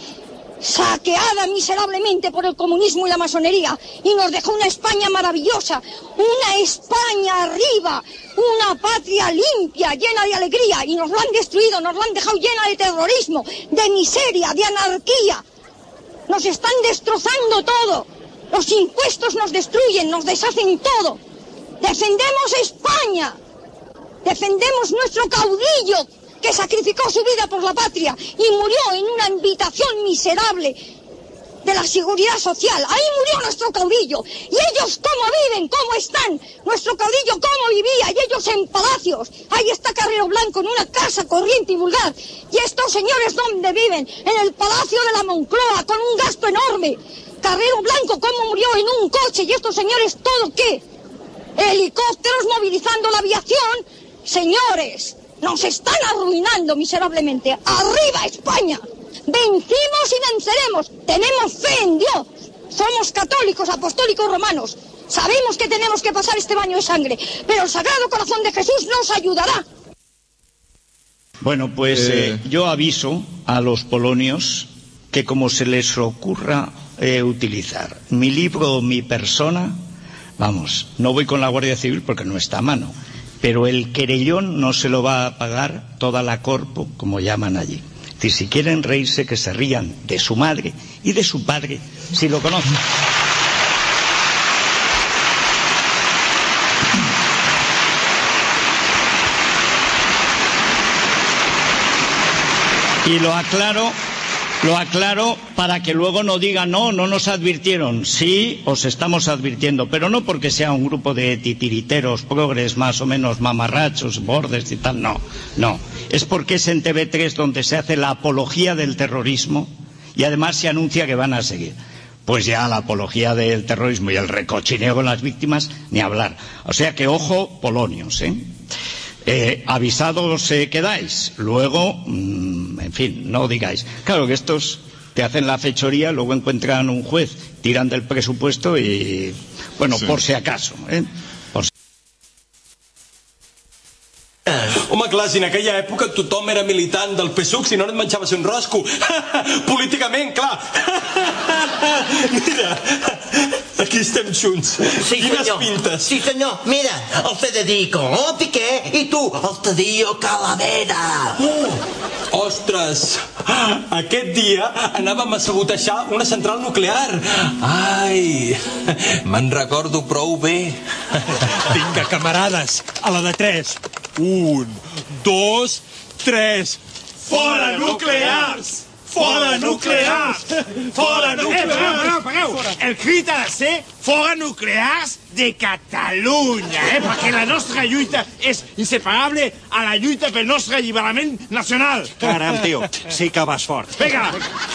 saqueada miserablemente por el comunismo y la masonería, y nos dejó una España maravillosa, una España arriba, una patria limpia, llena de alegría, y nos lo han destruido, nos lo han dejado llena de terrorismo, de miseria, de anarquía. Nos están destrozando todo. Los impuestos nos destruyen, nos deshacen todo. Defendemos España. Defendemos nuestro caudillo que sacrificó su vida por la patria y murió en una invitación miserable de la seguridad social. Ahí murió nuestro caudillo. ¿Y ellos cómo viven? ¿Cómo están? Nuestro caudillo cómo vivía y ellos en palacios. Ahí está Carrero Blanco en una casa corriente y vulgar. ¿Y estos señores dónde viven? En el palacio de la Moncloa con un gasto enorme. Carrero Blanco cómo murió en un coche y estos señores todo qué? Helicópteros movilizando la aviación. Señores, nos están arruinando miserablemente. ¡Arriba España! Vencimos y venceremos. Tenemos fe en Dios. Somos católicos, apostólicos romanos. Sabemos que tenemos que pasar este baño de sangre, pero el Sagrado Corazón de Jesús nos ayudará. Bueno, pues Eh. eh, yo aviso a los polonios que como se les ocurra eh, utilizar mi libro o mi persona, vamos, no voy con la Guardia Civil porque no está a mano, pero el querellón no se lo va a pagar toda la corpo, como llaman allí. Es decir, si quieren reírse, que se rían de su madre y de su padre, si lo conocen. Y lo aclaro, lo aclaro para que luego no digan, no, no nos advirtieron. Sí, os estamos advirtiendo, pero no porque sea un grupo de titiriteros, progres más o menos mamarrachos, bordes y tal, no, no. Es porque es en TV3 donde se hace la apología del terrorismo y además se anuncia que van a seguir. Pues ya la apología del terrorismo y el recochineo con las víctimas, ni hablar. O sea que ojo, polonios, ¿eh? Eh, avisados eh, quedáis. Luego, mm, en fin, no digáis. Claro que estos te hacen la fechoría, luego encuentran un juez, tiran del presupuesto y, bueno, Sí. por si acaso. ¿eh? Por si- Home, clar, si en aquella època tothom era militant del PSUC, si no no et menjaves un rosco. Políticament, clar. Mira, Aquí estem junts. Sí, Quines senyor. pintes. Sí, senyor. Mira, el Federico, el Piqué i tu, el Tadillo Calavera. Uh, ostres, aquest dia anàvem a sabotejar una central nuclear. Ai, me'n recordo prou bé. Vinga, camarades, a la de tres. Un, dos, tres. Fora nuclears! Fora nuclears! Fora Eh, pagueu, pagueu, pagueu. El crit ha de ser fora nuclears de Catalunya, eh? perquè la nostra lluita és inseparable a la lluita pel nostre alliberament nacional. Caram, tio, sí que vas fort. Vinga,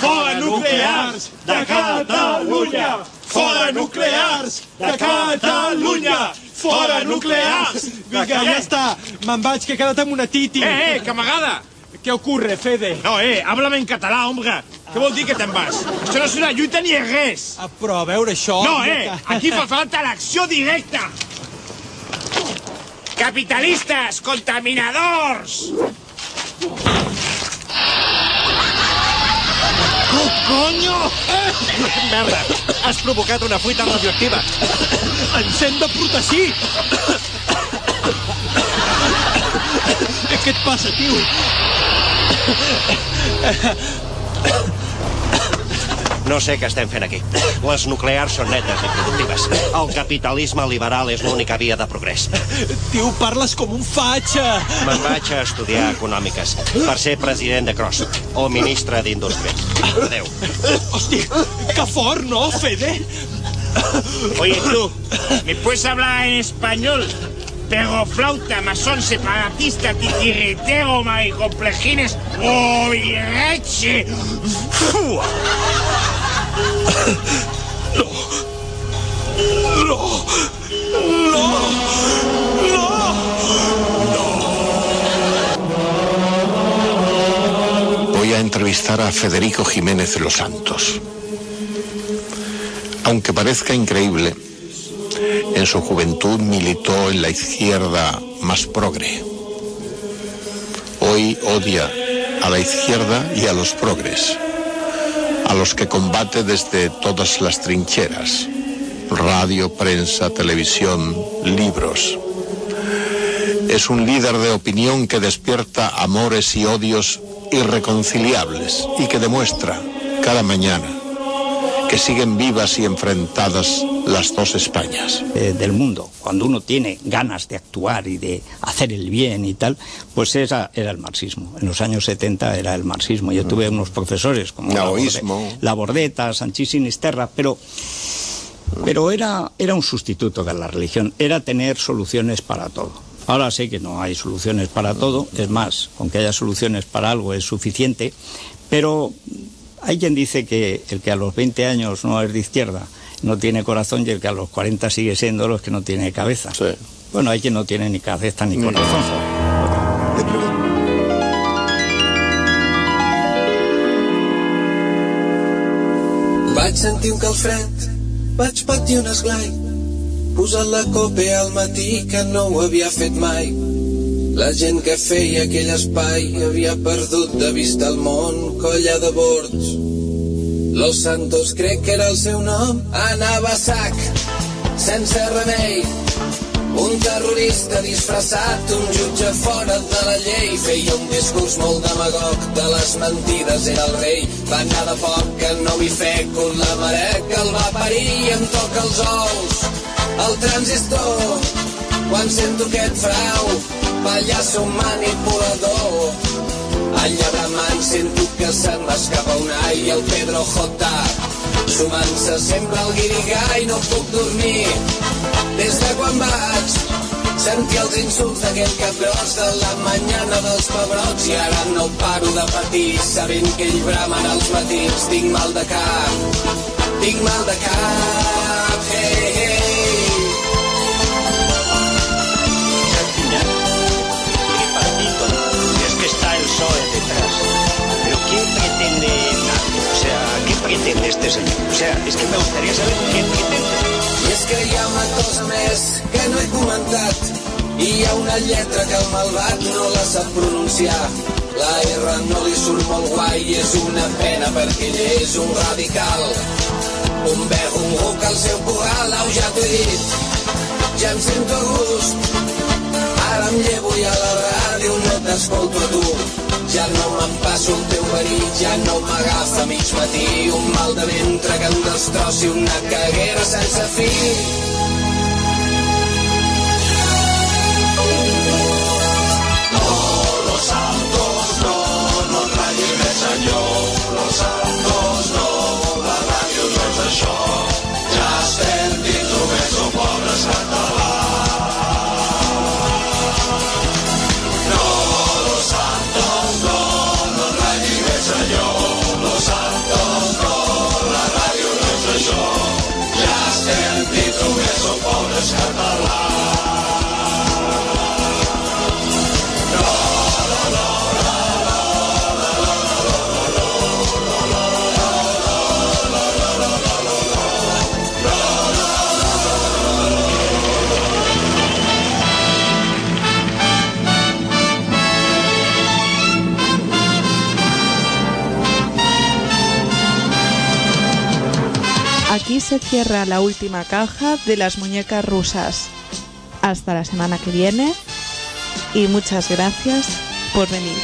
fora nuclears de Catalunya! Fora nuclears de Catalunya! Fora nuclears! Vinga, ja està. Me'n vaig, que he quedat amb una titi. Eh, eh, camarada! ¿Qué ocurre, Fede? No, eh, háblame en català, hombre. Què vol dir que te'n vas? Això no és una lluita ni és res. Ah, però a veure això... No, eh, aquí fa falta l'acció directa. Capitalistes, contaminadors! Oh, conyo! Merda, has provocat una fuita radioactiva. Ens hem de protegir! Què et passa, tio? No sé què estem fent aquí. Les nuclears són netes i productives. El capitalisme liberal és l'única via de progrés. Tio, parles com un fatxa. Me'n vaig a estudiar econòmiques per ser president de Cross o ministre d'Indústria. Adéu. Hòstia, que fort, no, Fede? Oye, tú, ¿me puedes hablar en español? Pero flauta, masón, separatista, titiritero, maricomplejines, oireche. No! No! Voy a entrevistar a Federico Jiménez Los Santos. Aunque parezca increíble, en su juventud militó en la izquierda más progre. Hoy odia a la izquierda y a los progres, a los que combate desde todas las trincheras, radio, prensa, televisión, libros. Es un líder de opinión que despierta amores y odios irreconciliables y que demuestra cada mañana que siguen vivas y enfrentadas las dos Españas. eh, del mundo. Cuando uno tiene ganas de actuar y de hacer el bien y tal, pues esa era el marxismo. En los años 70 era el marxismo. Yo tuve unos profesores como Naoísmo. Laborde- Labordeta, Sanchís Sinisterra, pero pero era, era un sustituto de la religión, era tener soluciones para todo. Ahora sé que no hay soluciones para todo, es más, aunque haya soluciones para algo es suficiente, pero hay quien dice que el que a los 20 años no es de izquierda no tiene corazón y el que a los 40 sigue siendo los que no tiene cabeza. Bueno, hay quien no tiene ni cabeza ni corazón. Vaig sentir un calfred, vaig patir un esglai, posant la copa al matí que no ho havia fet mai. La gent que feia aquell espai havia perdut de vista el món, colla de bords. Los Santos crec que era el seu nom, anava a sac, sense remei. Un terrorista disfressat, un jutge fora de la llei, feia un discurs molt demagog, de les mentides era el rei. Va anar de poc que no m'hi feco, la mare que el va parir i em toca els ous. El transistor, quan sento aquest frau, pallasso manipulador. Allà bramant sento que se m'escapa un ai i el Pedro J. Sumant-se sempre el guirigall, no puc dormir. Des de quan vaig sentir els insults d'aquell capgròs de la mañana dels pebrots i ara no paro de patir sabent que ell bramen als matins. Tinc mal de cap, tinc mal de cap, hey, hey. Pretende? O sea, ¿qué pretende este señor? O sea, es que me gustaría saber qué pretende. I és que hi ha una cosa que no he comentat i hi ha una lletra que el malvat no la sap pronunciar. La R no li surt molt guai i és una pena perquè ell és un radical. Un verb, un ruc al seu corral, au, ja t'ho he dit. Ja em sento a gust. Ara em llevo i a la ràdio no t'escolto a tu. Ja no me'n passo el teu verí, ja no m'agafa mig matí. Un mal de ventre que em destrossi una caguera sense fi. Se cierra la última caja de las muñecas rusas. Hasta la semana que viene y muchas gracias por venir.